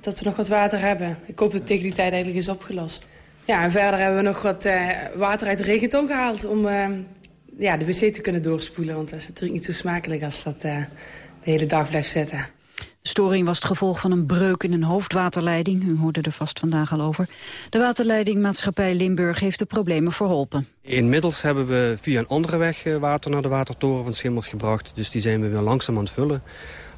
dat we nog wat water hebben. Ik hoop dat het tegen die tijd eigenlijk is opgelost. Ja, en verder hebben we nog wat water uit de regenton gehaald... om ja, de wc te kunnen doorspoelen. Want dat is natuurlijk niet zo smakelijk als dat de hele dag blijft zitten. De storing was het gevolg van een breuk in een hoofdwaterleiding. U hoorde er vast vandaag al over. De waterleidingmaatschappij Limburg heeft de problemen verholpen. Inmiddels hebben we via een andere weg eh, water naar de watertoren van Schimmels gebracht. Dus die zijn we weer langzaam aan het vullen.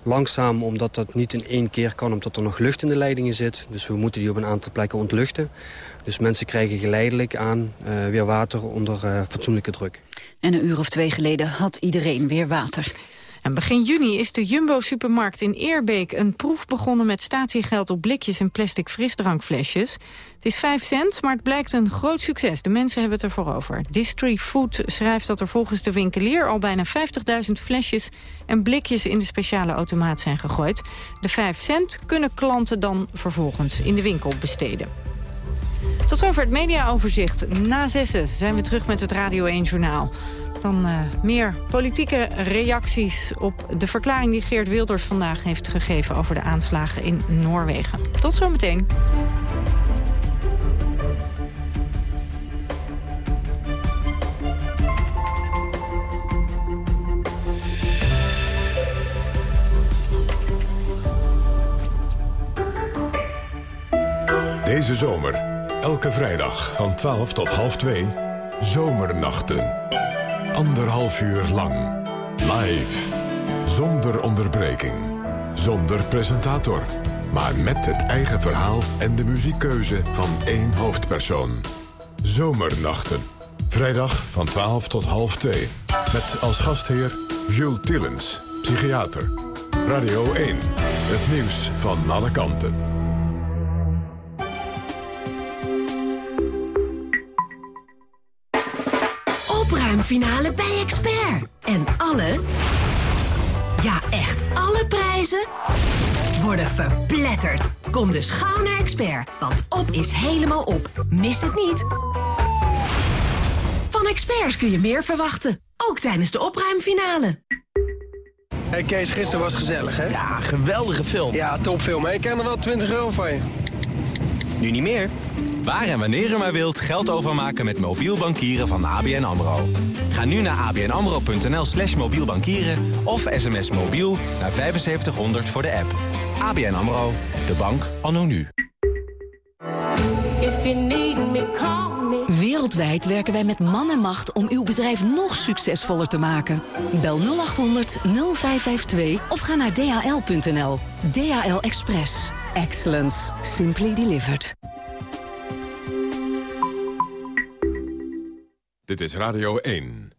Langzaam omdat dat niet in één keer kan omdat er nog lucht in de leidingen zit. Dus we moeten die op een aantal plekken ontluchten. Dus mensen krijgen geleidelijk aan uh, weer water onder uh, fatsoenlijke druk. En een uur of twee geleden had iedereen weer water. En begin juni is de Jumbo-supermarkt in Eerbeek een proef begonnen met statiegeld op blikjes en plastic frisdrankflesjes. Het is 5 cent, maar het blijkt een groot succes. De mensen hebben het ervoor over. Distry Food schrijft dat er volgens de winkelier al bijna 50.000 flesjes en blikjes in de speciale automaat zijn gegooid. De 5 cent kunnen klanten dan vervolgens in de winkel besteden. Tot zover het mediaoverzicht. Na zessen zijn we terug met het Radio 1 Journaal. Dan uh, meer politieke reacties op de verklaring die Geert Wilders vandaag heeft gegeven over de aanslagen in Noorwegen. Tot zometeen. Deze zomer, elke vrijdag van 12 tot half 2, Zomernachten. Anderhalf uur lang. Live. Zonder onderbreking. Zonder presentator. Maar met het eigen verhaal en de muziekkeuze van één hoofdpersoon. Zomernachten. Vrijdag van 12 tot half 2. Met als gastheer Jules Tillens, psychiater. Radio 1. Het nieuws van alle kanten. Opruimfinale bij Expert. En alle, ja echt alle prijzen worden verpletterd. Kom dus gauw naar Expert, want op is helemaal op. Mis het niet. Van experts kun je meer verwachten, ook tijdens de opruimfinale. Hey Kees, gisteren was gezellig, hè? Ja, geweldige film. Ja, topfilm. Ik ken er wel 20 euro van je. Nu niet meer. Waar en wanneer u maar wilt geld overmaken met mobiel bankieren van ABN AMRO. Ga nu naar abnamro.nl slash mobiel bankieren of sms mobiel naar 7500 voor de app. ABN AMRO, de bank anno nu. Wereldwijd werken wij met man en macht om uw bedrijf nog succesvoller te maken. Bel 0800 0552 of ga naar dhl.nl. DHL Express. Excellence. Simply delivered. Dit is Radio 1.